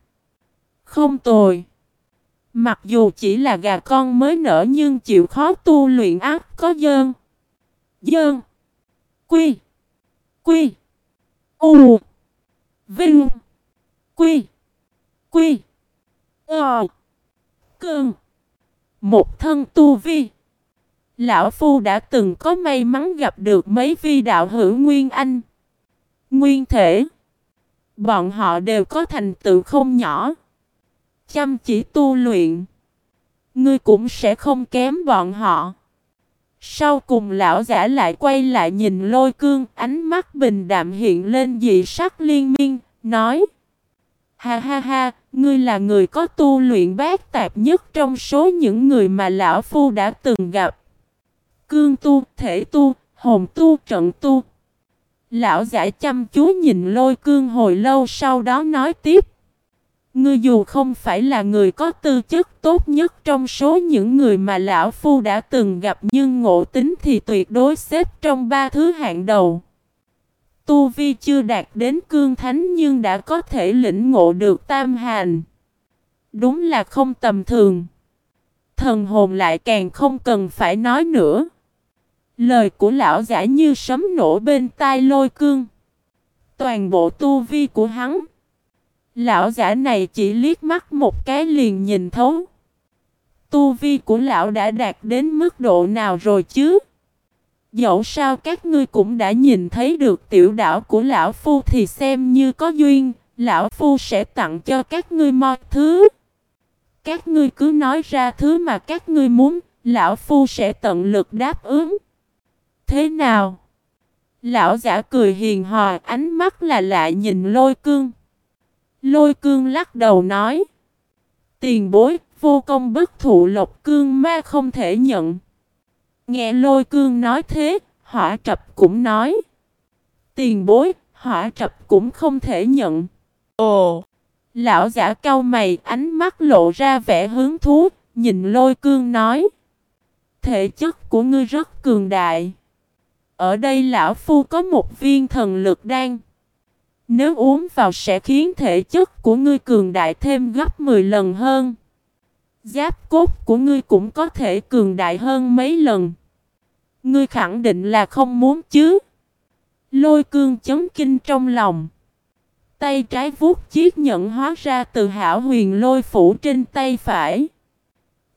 Không tồi. Mặc dù chỉ là gà con mới nở nhưng chịu khó tu luyện ác có dơn. Dơn. Quy. Quy. U. Vinh. Quy. Quy. Ờ. Cơn. Một thân tu vi. Lão Phu đã từng có may mắn gặp được mấy vi đạo hữu Nguyên Anh. Nguyên thể. Bọn họ đều có thành tựu không nhỏ. Chăm chỉ tu luyện. Ngươi cũng sẽ không kém bọn họ. Sau cùng lão giả lại quay lại nhìn lôi cương, ánh mắt bình đạm hiện lên dị sắc liên miên, nói Ha ha ha, ngươi là người có tu luyện bát tạp nhất trong số những người mà lão phu đã từng gặp. Cương tu, thể tu, hồn tu, trận tu. Lão giả chăm chú nhìn lôi cương hồi lâu sau đó nói tiếp. Ngươi dù không phải là người có tư chất tốt nhất trong số những người mà lão phu đã từng gặp nhưng ngộ tính thì tuyệt đối xếp trong ba thứ hạng đầu. Tu Vi chưa đạt đến cương thánh nhưng đã có thể lĩnh ngộ được tam hành. Đúng là không tầm thường. Thần hồn lại càng không cần phải nói nữa. Lời của lão giả như sấm nổ bên tai lôi cương. Toàn bộ tu vi của hắn. Lão giả này chỉ liếc mắt một cái liền nhìn thấu. Tu vi của lão đã đạt đến mức độ nào rồi chứ? Dẫu sao các ngươi cũng đã nhìn thấy được tiểu đảo của lão phu thì xem như có duyên, lão phu sẽ tặng cho các ngươi mọi thứ. Các ngươi cứ nói ra thứ mà các ngươi muốn, lão phu sẽ tận lực đáp ứng. Thế nào? Lão giả cười hiền hòa, ánh mắt là lạ nhìn lôi cương. Lôi cương lắc đầu nói. Tiền bối, vô công bất thụ lộc cương ma không thể nhận. Nghe lôi cương nói thế, hỏa trập cũng nói. Tiền bối, hỏa trập cũng không thể nhận. Ồ! Lão giả cau mày, ánh mắt lộ ra vẻ hứng thú, nhìn lôi cương nói. Thể chất của ngươi rất cường đại. Ở đây lão phu có một viên thần lực đan. Nếu uống vào sẽ khiến thể chất của ngươi cường đại thêm gấp 10 lần hơn. Giáp cốt của ngươi cũng có thể cường đại hơn mấy lần. Ngươi khẳng định là không muốn chứ. Lôi cương chấn kinh trong lòng. Tay trái vuốt chiếc nhẫn hóa ra từ hảo huyền lôi phủ trên tay phải.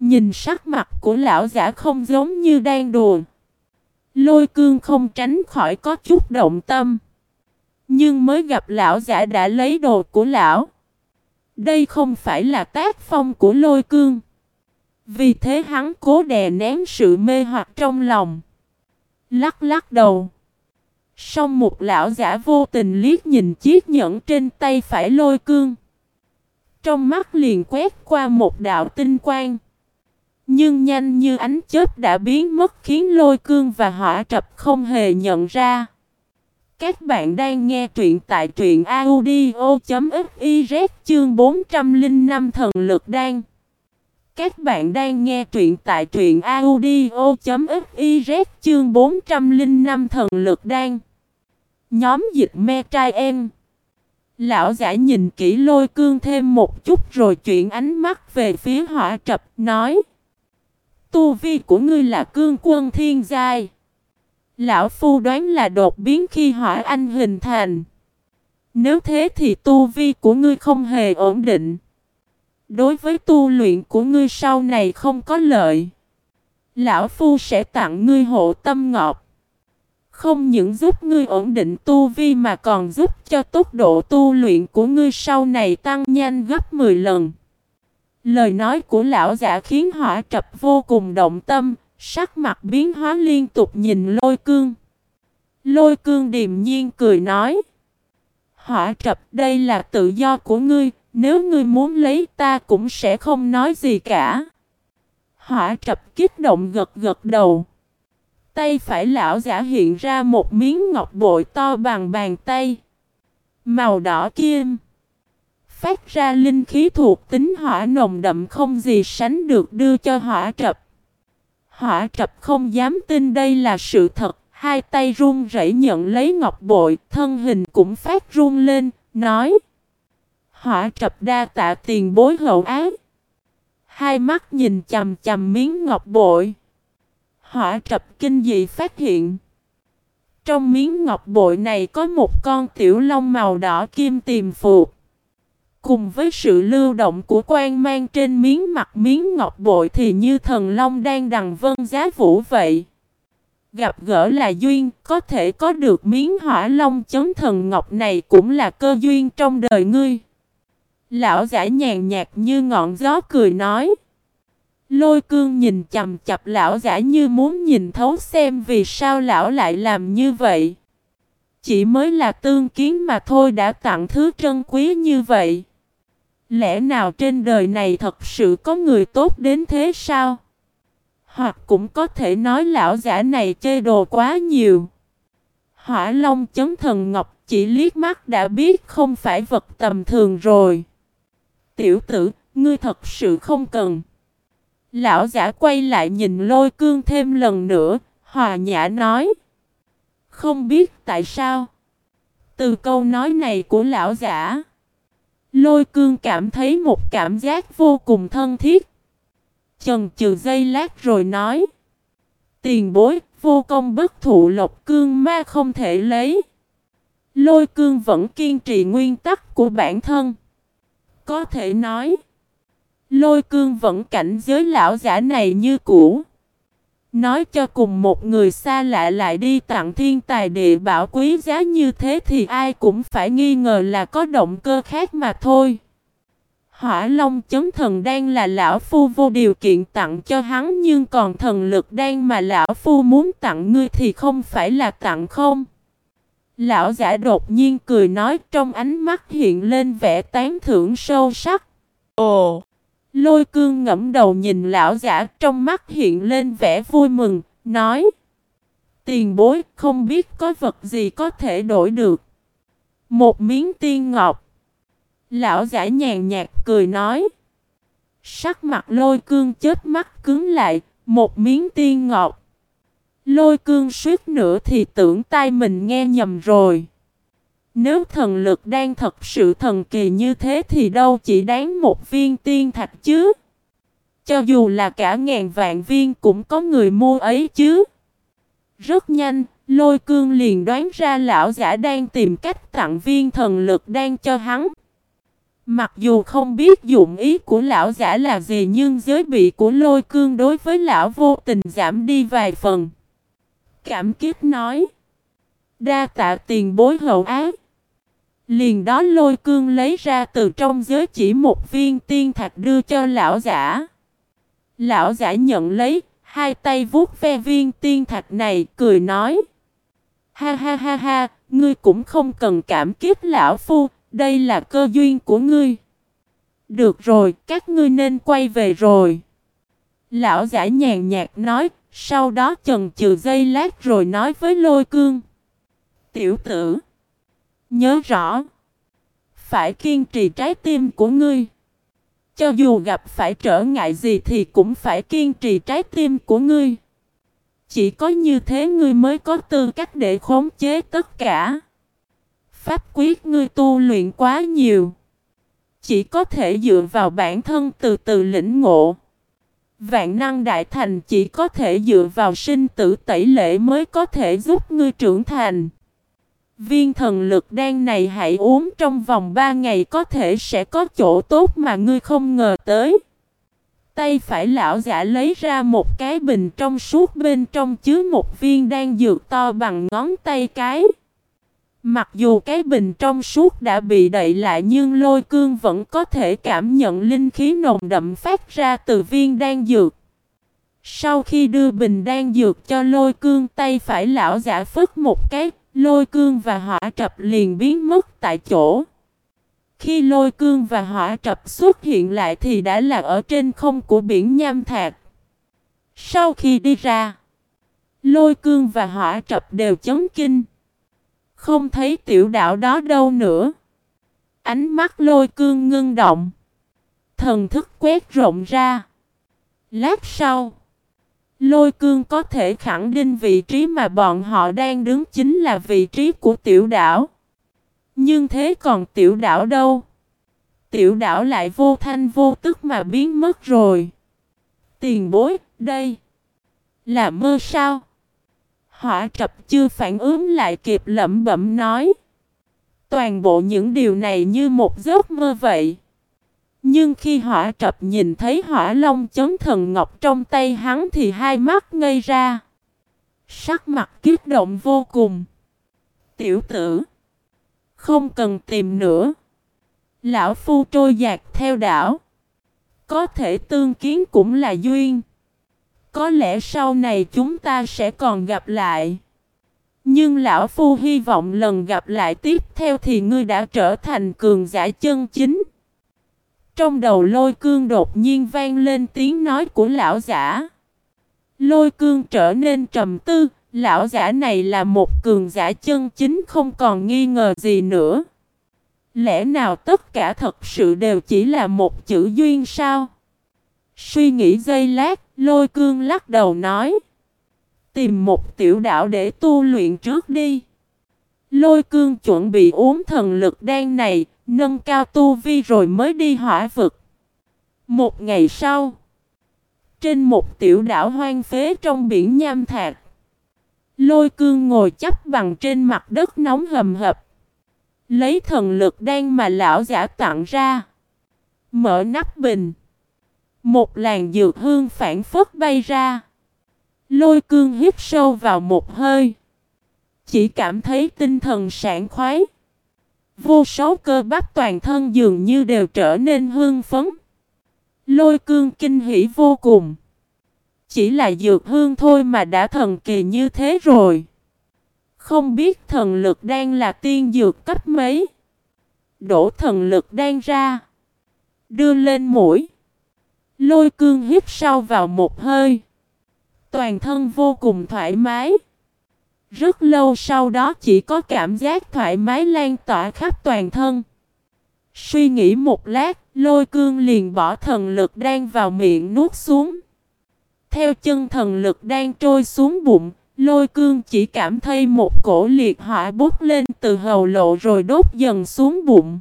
Nhìn sắc mặt của lão giả không giống như đang đùa. Lôi cương không tránh khỏi có chút động tâm. Nhưng mới gặp lão giả đã lấy đồ của lão. Đây không phải là tác phong của lôi cương. Vì thế hắn cố đè nén sự mê hoặc trong lòng. Lắc lắc đầu. Xong một lão giả vô tình liếc nhìn chiếc nhẫn trên tay phải lôi cương. Trong mắt liền quét qua một đạo tinh quang. Nhưng nhanh như ánh chớp đã biến mất khiến lôi cương và hỏa trập không hề nhận ra. Các bạn đang nghe truyện tại truyện audio.fiz chương 405 thần lực đan. Các bạn đang nghe truyện tại truyện audio.fiz chương 405 thần lực đan. Nhóm dịch me trai em. Lão giả nhìn kỹ lôi cương thêm một chút rồi chuyển ánh mắt về phía hỏa trập, nói. Tu vi của ngươi là cương quân thiên giai. Lão Phu đoán là đột biến khi hỏa anh hình thành. Nếu thế thì tu vi của ngươi không hề ổn định. Đối với tu luyện của ngươi sau này không có lợi. Lão Phu sẽ tặng ngươi hộ tâm ngọc. Không những giúp ngươi ổn định tu vi mà còn giúp cho tốc độ tu luyện của ngươi sau này tăng nhanh gấp 10 lần. Lời nói của lão giả khiến hỏa trập vô cùng động tâm, sắc mặt biến hóa liên tục nhìn lôi cương. Lôi cương điềm nhiên cười nói. Hỏa trập đây là tự do của ngươi, nếu ngươi muốn lấy ta cũng sẽ không nói gì cả. Hỏa trập kích động gật gật đầu. Tay phải lão giả hiện ra một miếng ngọc bội to bằng bàn tay. Màu đỏ kim phát ra linh khí thuộc tính hỏa nồng đậm không gì sánh được đưa cho hỏa trập. Hỏa trập không dám tin đây là sự thật, hai tay run rẩy nhận lấy ngọc bội, thân hình cũng phát run lên, nói Hỏa trập đa tạ tiền bối hậu ác. Hai mắt nhìn chầm chầm miếng ngọc bội. Hỏa trập kinh dị phát hiện. Trong miếng ngọc bội này có một con tiểu long màu đỏ kim tiềm phục. Cùng với sự lưu động của quan mang trên miếng mặt miếng ngọc bội thì như thần long đang đằng vân giá vũ vậy. Gặp gỡ là duyên, có thể có được miếng hỏa long chấn thần ngọc này cũng là cơ duyên trong đời ngươi. Lão giả nhàn nhạt như ngọn gió cười nói. Lôi cương nhìn chầm chập lão giả như muốn nhìn thấu xem vì sao lão lại làm như vậy. Chỉ mới là tương kiến mà thôi đã tặng thứ trân quý như vậy. Lẽ nào trên đời này thật sự có người tốt đến thế sao? Hoặc cũng có thể nói lão giả này chơi đồ quá nhiều. Hỏa Long chấn thần ngọc chỉ liếc mắt đã biết không phải vật tầm thường rồi. Tiểu tử, ngươi thật sự không cần. Lão giả quay lại nhìn lôi cương thêm lần nữa, hòa nhã nói. Không biết tại sao. Từ câu nói này của lão giả, lôi cương cảm thấy một cảm giác vô cùng thân thiết. Trần trừ giây lát rồi nói. Tiền bối, vô công bất thụ lộc cương ma không thể lấy. Lôi cương vẫn kiên trì nguyên tắc của bản thân. Có thể nói. Lôi cương vẫn cảnh giới lão giả này như cũ. Nói cho cùng một người xa lạ lại đi tặng thiên tài địa bảo quý giá như thế thì ai cũng phải nghi ngờ là có động cơ khác mà thôi. Hỏa Long chấm thần đang là lão phu vô điều kiện tặng cho hắn nhưng còn thần lực đang mà lão phu muốn tặng ngươi thì không phải là tặng không. Lão giả đột nhiên cười nói trong ánh mắt hiện lên vẻ tán thưởng sâu sắc. Ồ! Lôi cương ngẫm đầu nhìn lão giả trong mắt hiện lên vẻ vui mừng, nói Tiền bối không biết có vật gì có thể đổi được. Một miếng tiên ngọc. Lão giả nhàn nhạt cười nói Sắc mặt lôi cương chết mắt cứng lại, một miếng tiên ngọc. Lôi cương suýt nữa thì tưởng tai mình nghe nhầm rồi. Nếu thần lực đang thật sự thần kỳ như thế thì đâu chỉ đáng một viên tiên thạch chứ. Cho dù là cả ngàn vạn viên cũng có người mua ấy chứ. Rất nhanh, lôi cương liền đoán ra lão giả đang tìm cách tặng viên thần lực đang cho hắn. Mặc dù không biết dụng ý của lão giả là gì nhưng giới bị của lôi cương đối với lão vô tình giảm đi vài phần. Cảm kiếp nói. Đa tạ tiền bối hậu á. Liền đó lôi cương lấy ra từ trong giới chỉ một viên tiên thạch đưa cho lão giả. Lão giả nhận lấy, hai tay vuốt ve viên tiên thạch này, cười nói. Ha ha ha ha, ngươi cũng không cần cảm kích lão phu, đây là cơ duyên của ngươi. Được rồi, các ngươi nên quay về rồi. Lão giả nhàn nhạt nói, sau đó chần chừ dây lát rồi nói với lôi cương. Tiểu tử, nhớ rõ, phải kiên trì trái tim của ngươi. Cho dù gặp phải trở ngại gì thì cũng phải kiên trì trái tim của ngươi. Chỉ có như thế ngươi mới có tư cách để khống chế tất cả. Pháp quyết ngươi tu luyện quá nhiều. Chỉ có thể dựa vào bản thân từ từ lĩnh ngộ. Vạn năng đại thành chỉ có thể dựa vào sinh tử tẩy lễ mới có thể giúp ngươi trưởng thành. Viên thần lực đan này hãy uống trong vòng 3 ngày có thể sẽ có chỗ tốt mà ngươi không ngờ tới. Tay phải lão giả lấy ra một cái bình trong suốt bên trong chứa một viên đan dược to bằng ngón tay cái. Mặc dù cái bình trong suốt đã bị đậy lại nhưng lôi cương vẫn có thể cảm nhận linh khí nồng đậm phát ra từ viên đan dược. Sau khi đưa bình đan dược cho lôi cương tay phải lão giả phất một cái, lôi cương và hỏa trập liền biến mất tại chỗ. Khi lôi cương và hỏa trập xuất hiện lại thì đã là ở trên không của biển Nham Thạc. Sau khi đi ra, lôi cương và hỏa trập đều chấn kinh. Không thấy tiểu đạo đó đâu nữa. Ánh mắt lôi cương ngưng động. Thần thức quét rộng ra. Lát sau. Lôi cương có thể khẳng định vị trí mà bọn họ đang đứng chính là vị trí của tiểu đảo. Nhưng thế còn tiểu đảo đâu? Tiểu đảo lại vô thanh vô tức mà biến mất rồi. Tiền bối, đây. Là mơ sao? Hỏa trập chưa phản ứng lại kịp lẩm bẩm nói. Toàn bộ những điều này như một giấc mơ vậy. Nhưng khi hỏa trập nhìn thấy hỏa long chấn thần ngọc trong tay hắn thì hai mắt ngây ra. Sắc mặt kiếp động vô cùng. Tiểu tử. Không cần tìm nữa. Lão phu trôi dạt theo đảo. Có thể tương kiến cũng là duyên. Có lẽ sau này chúng ta sẽ còn gặp lại. Nhưng lão phu hy vọng lần gặp lại tiếp theo thì ngươi đã trở thành cường giả chân chính. Trong đầu lôi cương đột nhiên vang lên tiếng nói của lão giả. Lôi cương trở nên trầm tư, lão giả này là một cường giả chân chính không còn nghi ngờ gì nữa. Lẽ nào tất cả thật sự đều chỉ là một chữ duyên sao? Suy nghĩ giây lát, lôi cương lắc đầu nói. Tìm một tiểu đạo để tu luyện trước đi. Lôi cương chuẩn bị uống thần lực đan này, nâng cao tu vi rồi mới đi hỏa vực. Một ngày sau, trên một tiểu đảo hoang phế trong biển nham thạch, lôi cương ngồi chấp bằng trên mặt đất nóng hầm hập. Lấy thần lực đan mà lão giả tặng ra. Mở nắp bình. Một làn dược hương phản phất bay ra. Lôi cương hít sâu vào một hơi. Chỉ cảm thấy tinh thần sảng khoái. Vô số cơ bắp toàn thân dường như đều trở nên hương phấn. Lôi cương kinh hỉ vô cùng. Chỉ là dược hương thôi mà đã thần kỳ như thế rồi. Không biết thần lực đang là tiên dược cấp mấy. Đổ thần lực đang ra. Đưa lên mũi. Lôi cương hít sâu vào một hơi. Toàn thân vô cùng thoải mái. Rất lâu sau đó chỉ có cảm giác thoải mái lan tỏa khắp toàn thân. Suy nghĩ một lát, lôi cương liền bỏ thần lực đang vào miệng nuốt xuống. Theo chân thần lực đang trôi xuống bụng, lôi cương chỉ cảm thấy một cổ liệt hỏa bút lên từ hầu lộ rồi đốt dần xuống bụng.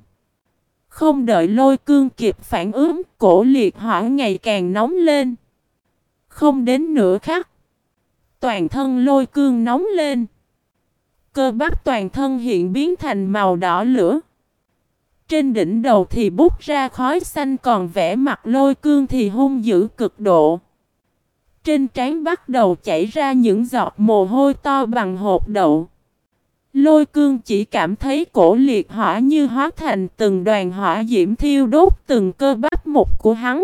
Không đợi lôi cương kịp phản ứng, cổ liệt hỏa ngày càng nóng lên. Không đến nửa khắc. Toàn thân lôi cương nóng lên. Cơ bắp toàn thân hiện biến thành màu đỏ lửa. Trên đỉnh đầu thì bút ra khói xanh còn vẽ mặt lôi cương thì hung dữ cực độ. Trên trán bắt đầu chảy ra những giọt mồ hôi to bằng hột đậu. Lôi cương chỉ cảm thấy cổ liệt hỏa như hóa thành từng đoàn hỏa diễm thiêu đốt từng cơ bắp một của hắn.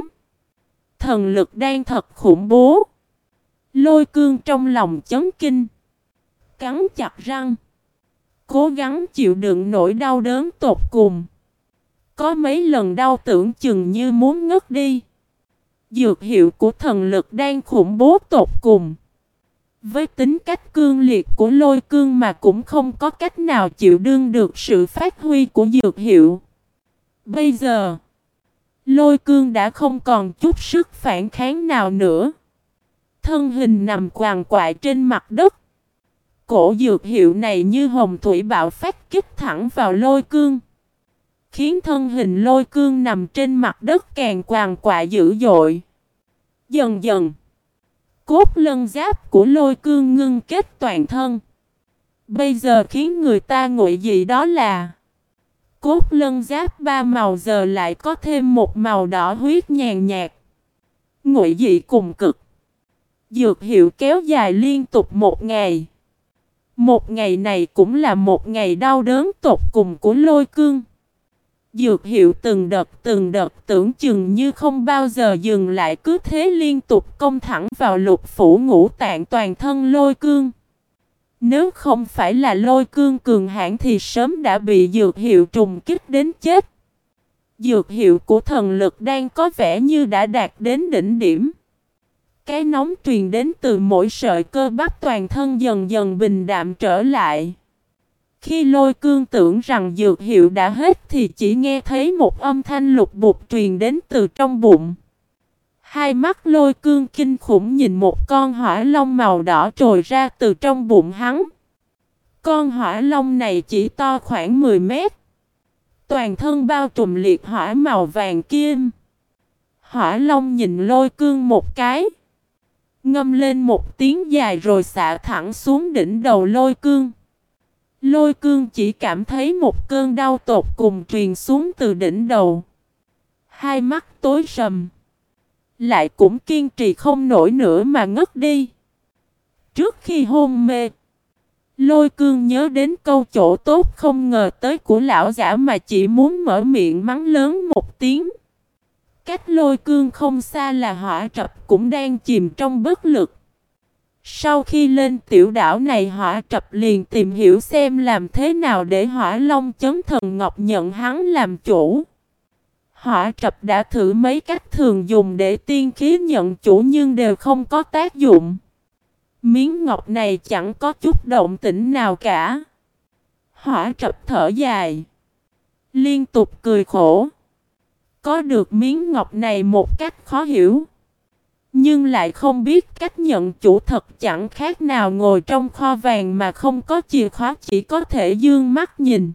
Thần lực đang thật khủng bố. Lôi cương trong lòng chấn kinh. Cắn chặt răng. Cố gắng chịu đựng nỗi đau đớn tột cùng. Có mấy lần đau tưởng chừng như muốn ngất đi. Dược hiệu của thần lực đang khủng bố tột cùng. Với tính cách cương liệt của lôi cương mà cũng không có cách nào chịu đương được sự phát huy của dược hiệu. Bây giờ, lôi cương đã không còn chút sức phản kháng nào nữa. Thân hình nằm quàng quại trên mặt đất. Cổ dược hiệu này như hồng thủy bạo phát kích thẳng vào lôi cương. Khiến thân hình lôi cương nằm trên mặt đất càng quàng quại dữ dội. Dần dần. Cốt lân giáp của lôi cương ngưng kết toàn thân. Bây giờ khiến người ta ngụy dị đó là, Cốt lân giáp ba màu giờ lại có thêm một màu đỏ huyết nhàn nhạt. Ngụy dị cùng cực. Dược hiệu kéo dài liên tục một ngày. Một ngày này cũng là một ngày đau đớn tột cùng của lôi cương. Dược hiệu từng đợt từng đợt tưởng chừng như không bao giờ dừng lại cứ thế liên tục công thẳng vào lục phủ ngũ tạng toàn thân lôi cương. Nếu không phải là lôi cương cường hãn thì sớm đã bị dược hiệu trùng kích đến chết. Dược hiệu của thần lực đang có vẻ như đã đạt đến đỉnh điểm. Cái nóng truyền đến từ mỗi sợi cơ bắp toàn thân dần dần bình đạm trở lại. Khi lôi cương tưởng rằng dược hiệu đã hết thì chỉ nghe thấy một âm thanh lục bục truyền đến từ trong bụng. Hai mắt lôi cương kinh khủng nhìn một con hỏa long màu đỏ trồi ra từ trong bụng hắn. Con hỏa long này chỉ to khoảng 10 mét. Toàn thân bao trùm liệt hỏa màu vàng kim. Hỏa long nhìn lôi cương một cái. Ngâm lên một tiếng dài rồi xạ thẳng xuống đỉnh đầu lôi cương. Lôi cương chỉ cảm thấy một cơn đau tột cùng truyền xuống từ đỉnh đầu. Hai mắt tối sầm. Lại cũng kiên trì không nổi nữa mà ngất đi. Trước khi hôn mê. Lôi cương nhớ đến câu chỗ tốt không ngờ tới của lão giả mà chỉ muốn mở miệng mắng lớn một tiếng. Cách lôi cương không xa là hỏa trập cũng đang chìm trong bất lực. Sau khi lên tiểu đảo này hỏa trập liền tìm hiểu xem làm thế nào để hỏa long chấn thần ngọc nhận hắn làm chủ. Hỏa trập đã thử mấy cách thường dùng để tiên khí nhận chủ nhưng đều không có tác dụng. Miếng ngọc này chẳng có chút động tĩnh nào cả. Hỏa trập thở dài. Liên tục cười khổ. Có được miếng ngọc này một cách khó hiểu. Nhưng lại không biết cách nhận chủ thật chẳng khác nào ngồi trong kho vàng mà không có chìa khóa chỉ có thể dương mắt nhìn.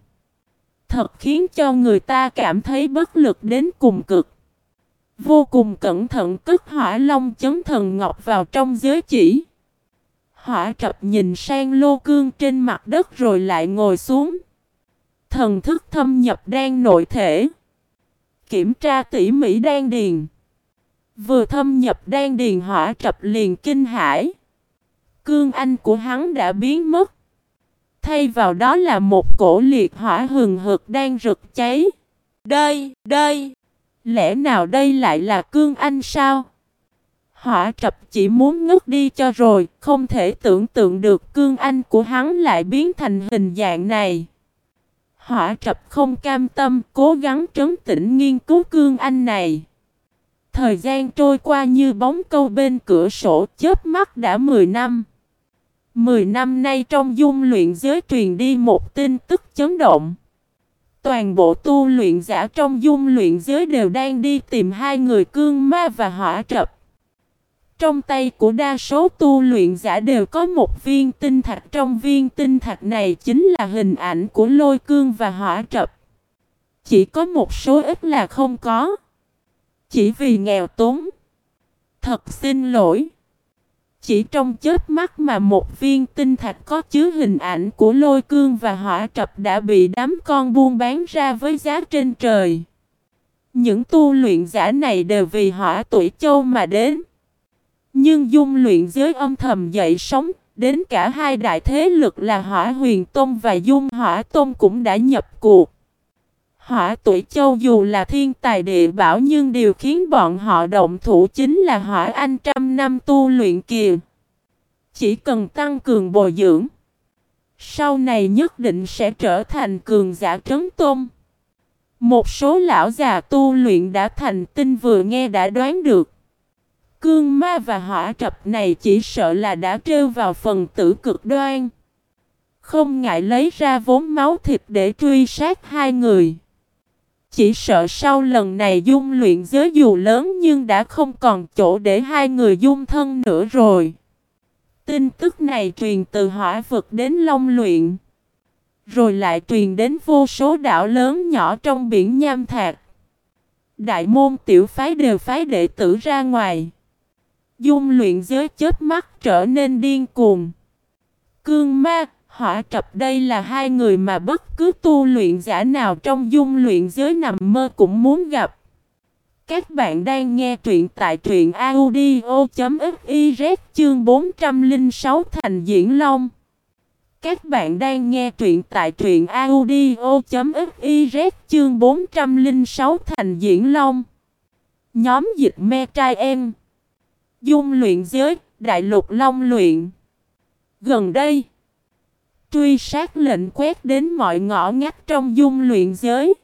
Thật khiến cho người ta cảm thấy bất lực đến cùng cực. Vô cùng cẩn thận cất hỏa long chấn thần ngọc vào trong giới chỉ. Hỏa trập nhìn sang lô cương trên mặt đất rồi lại ngồi xuống. Thần thức thâm nhập đang nội thể. Kiểm tra tỉ mỉ đan điền. Vừa thâm nhập đan điền hỏa trập liền kinh hãi. Cương anh của hắn đã biến mất. Thay vào đó là một cổ liệt hỏa hừng hực đang rực cháy. Đây, đây. Lẽ nào đây lại là cương anh sao? Hỏa trập chỉ muốn ngất đi cho rồi, không thể tưởng tượng được cương anh của hắn lại biến thành hình dạng này. Hỏa trập không cam tâm, cố gắng trấn tĩnh nghiên cứu cương anh này. Thời gian trôi qua như bóng câu bên cửa sổ chớp mắt đã 10 năm. 10 năm nay trong dung luyện giới truyền đi một tin tức chấn động. Toàn bộ tu luyện giả trong dung luyện giới đều đang đi tìm hai người cương ma và hỏa trập. Trong tay của đa số tu luyện giả đều có một viên tinh thạch trong viên tinh thạch này chính là hình ảnh của lôi cương và hỏa trập. Chỉ có một số ít là không có. Chỉ vì nghèo túng. Thật xin lỗi. Chỉ trong chết mắt mà một viên tinh thạch có chứa hình ảnh của lôi cương và hỏa trập đã bị đám con buôn bán ra với giá trên trời. Những tu luyện giả này đều vì hỏa tuổi châu mà đến. Nhưng dung luyện giới âm thầm dậy sóng, đến cả hai đại thế lực là hỏa huyền tôn và dung hỏa tôn cũng đã nhập cuộc. Hỏa tuổi châu dù là thiên tài địa bảo nhưng điều khiến bọn họ động thủ chính là hỏa anh trăm năm tu luyện kìa. Chỉ cần tăng cường bồi dưỡng. Sau này nhất định sẽ trở thành cường giả trấn tôn. Một số lão già tu luyện đã thành tinh vừa nghe đã đoán được. Cương ma và hỏa trập này chỉ sợ là đã trêu vào phần tử cực đoan. Không ngại lấy ra vốn máu thịt để truy sát hai người. Chỉ sợ sau lần này dung luyện giới dù lớn nhưng đã không còn chỗ để hai người dung thân nữa rồi. Tin tức này truyền từ hỏa vực đến long luyện. Rồi lại truyền đến vô số đảo lớn nhỏ trong biển nham thạc. Đại môn tiểu phái đều phái đệ tử ra ngoài. Dung luyện giới chết mắt trở nên điên cuồng. Cương ma, hỏa trập đây là hai người mà bất cứ tu luyện giả nào trong dung luyện giới nằm mơ cũng muốn gặp. Các bạn đang nghe truyện tại truyện audio.fiz chương 406 thành diễn long. Các bạn đang nghe truyện tại truyện audio.fiz chương 406 thành diễn long. Nhóm dịch me trai em. Dung luyện giới, đại lục long luyện. Gần đây, truy sát lệnh quét đến mọi ngõ ngách trong dung luyện giới.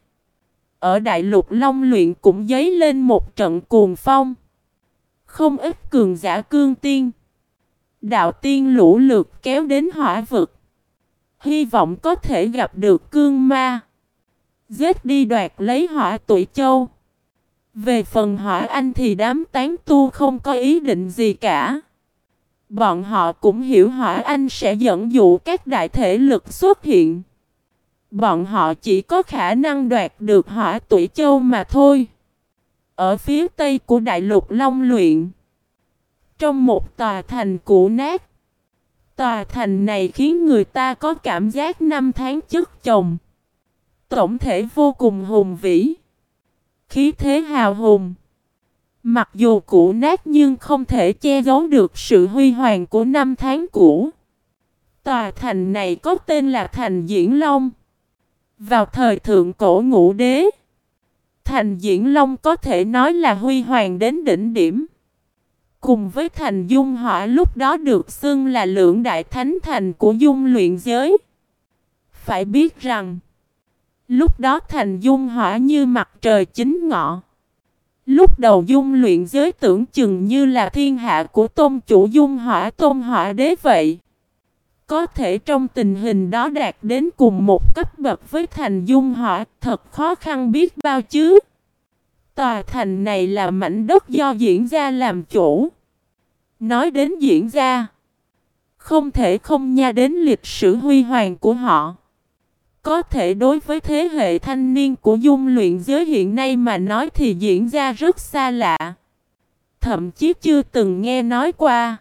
Ở đại lục long luyện cũng dấy lên một trận cuồng phong. Không ít cường giả cương tiên. Đạo tiên lũ lượt kéo đến hỏa vực. Hy vọng có thể gặp được cương ma. Giết đi đoạt lấy hỏa tuổi châu. Về phần hỏi anh thì đám tán tu không có ý định gì cả. Bọn họ cũng hiểu hỏi anh sẽ dẫn dụ các đại thể lực xuất hiện. Bọn họ chỉ có khả năng đoạt được hỏa tuổi châu mà thôi. Ở phía tây của đại lục Long Luyện. Trong một tòa thành cũ nát. Tòa thành này khiến người ta có cảm giác năm tháng chất chồng. Tổng thể vô cùng hùng vĩ. Khí thế hào hùng. Mặc dù cũ nát nhưng không thể che giấu được sự huy hoàng của năm tháng cũ. Tòa thành này có tên là Thành Diễn Long. Vào thời thượng cổ ngũ đế, Thành Diễn Long có thể nói là huy hoàng đến đỉnh điểm. Cùng với thành dung hỏa lúc đó được xưng là lượng đại thánh thành của dung luyện giới. Phải biết rằng, lúc đó thành dung hỏa như mặt trời chính ngọ. Lúc đầu dung luyện giới tưởng chừng như là thiên hạ của tôn chủ dung hỏa, tôn hỏa đế vậy. Có thể trong tình hình đó đạt đến cùng một cấp bậc với thành dung hỏa, thật khó khăn biết bao chứ. Tòa thành này là mảnh đất do diễn ra làm chủ. Nói đến diễn ra không thể không nha đến lịch sử huy hoàng của họ. Có thể đối với thế hệ thanh niên của dung luyện giới hiện nay mà nói thì diễn ra rất xa lạ. Thậm chí chưa từng nghe nói qua.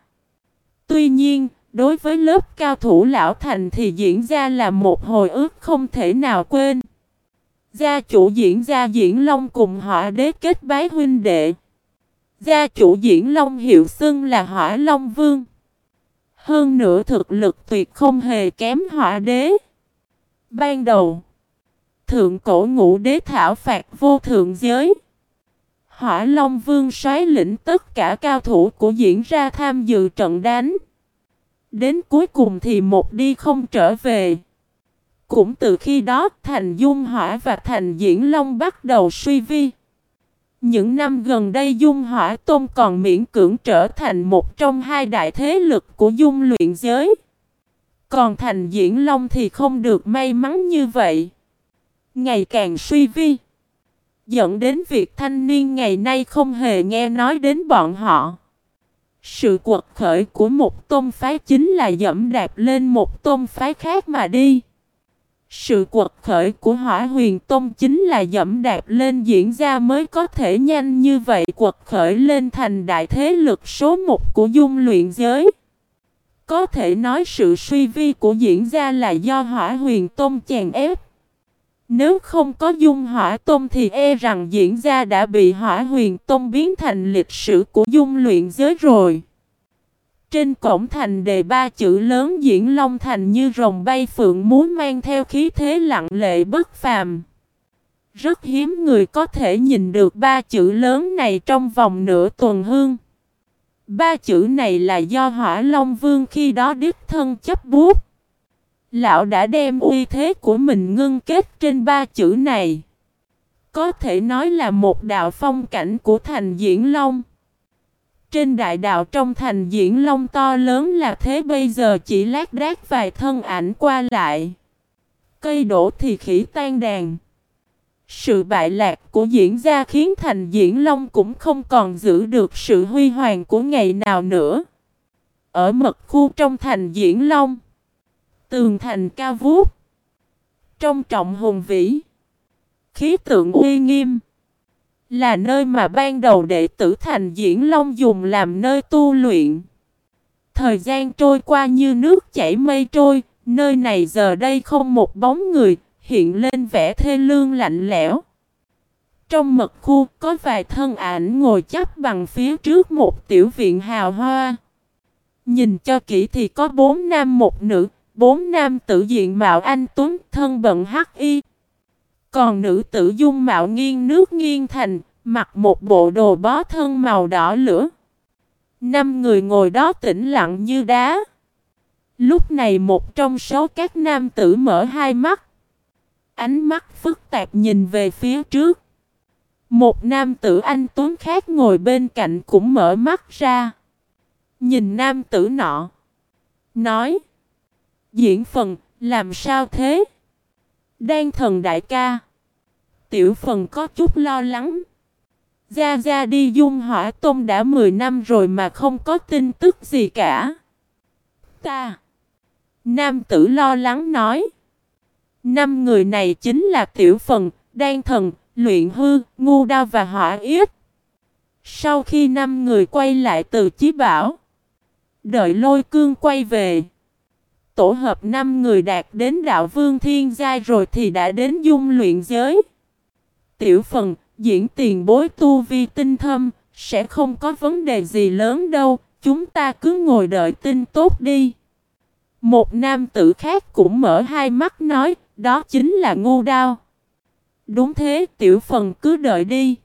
Tuy nhiên, đối với lớp cao thủ lão thành thì diễn ra là một hồi ước không thể nào quên. Gia chủ diễn ra diễn long cùng họ đế kết bái huynh đệ. Gia chủ diễn long hiệu xưng là hỏa long vương. Hơn nữa thực lực tuyệt không hề kém hỏa đế. Ban đầu, thượng cổ ngũ đế thảo phạt vô thượng giới. Hỏa Long Vương xoáy lĩnh tất cả cao thủ của diễn ra tham dự trận đánh. Đến cuối cùng thì một đi không trở về. Cũng từ khi đó Thành Dung Hỏa và Thành Diễn Long bắt đầu suy vi. Những năm gần đây Dung Hỏa Tôn còn miễn cưỡng trở thành một trong hai đại thế lực của Dung luyện giới. Còn thành diễn long thì không được may mắn như vậy. Ngày càng suy vi. Dẫn đến việc thanh niên ngày nay không hề nghe nói đến bọn họ. Sự quật khởi của một tôn phái chính là dẫm đạp lên một tôn phái khác mà đi. Sự quật khởi của hỏa huyền tôn chính là dẫm đạp lên diễn ra mới có thể nhanh như vậy quật khởi lên thành đại thế lực số một của dung luyện giới. Có thể nói sự suy vi của diễn ra là do hỏa huyền tôm chèn ép. Nếu không có dung hỏa tôm thì e rằng diễn ra đã bị hỏa huyền tôm biến thành lịch sử của dung luyện giới rồi. Trên cổng thành đề ba chữ lớn diễn long thành như rồng bay phượng muốn mang theo khí thế lặng lệ bất phàm. Rất hiếm người có thể nhìn được ba chữ lớn này trong vòng nửa tuần hương. Ba chữ này là do hỏa Long Vương khi đó đích thân chấp bút. Lão đã đem uy thế của mình ngưng kết trên ba chữ này. Có thể nói là một đạo phong cảnh của thành Diễn Long. Trên đại đạo trong thành Diễn Long to lớn là thế bây giờ chỉ lát đác vài thân ảnh qua lại. Cây đổ thì khỉ tan đàn. Sự bại lạc của diễn gia khiến thành diễn long cũng không còn giữ được sự huy hoàng của ngày nào nữa. Ở mật khu trong thành diễn long, tường thành cao vút, trong trọng hùng vĩ, khí tượng uy nghiêm, là nơi mà ban đầu đệ tử thành diễn long dùng làm nơi tu luyện. Thời gian trôi qua như nước chảy mây trôi, nơi này giờ đây không một bóng người, hiện lên vẻ thê lương lạnh lẽo. Trong mật khu có vài thân ảnh ngồi chắp bằng phía trước một tiểu viện hào hoa. Nhìn cho kỹ thì có bốn nam một nữ, bốn nam tử diện mạo anh tuấn thân bận hắc y. Còn nữ tử dung mạo nghiêng nước nghiêng thành, mặc một bộ đồ bó thân màu đỏ lửa. Năm người ngồi đó tĩnh lặng như đá. Lúc này một trong số các nam tử mở hai mắt. Ánh mắt phức tạp nhìn về phía trước. Một nam tử anh Tuấn khác ngồi bên cạnh cũng mở mắt ra. Nhìn nam tử nọ. Nói. Diễn phần, làm sao thế? Đang thần đại ca. Tiểu phần có chút lo lắng. Gia Gia đi dung hỏa tôm đã 10 năm rồi mà không có tin tức gì cả. Ta. Nam tử lo lắng nói. Năm người này chính là tiểu phần, đan thần, luyện hư, ngu đao và hỏa yết. Sau khi năm người quay lại từ chí bảo, đợi lôi cương quay về. Tổ hợp năm người đạt đến đạo vương thiên giai rồi thì đã đến dung luyện giới. Tiểu phần, diễn tiền bối tu vi tinh thâm, sẽ không có vấn đề gì lớn đâu, chúng ta cứ ngồi đợi tin tốt đi. Một nam tử khác cũng mở hai mắt nói, đó chính là ngu đao. Đúng thế, tiểu phần cứ đợi đi.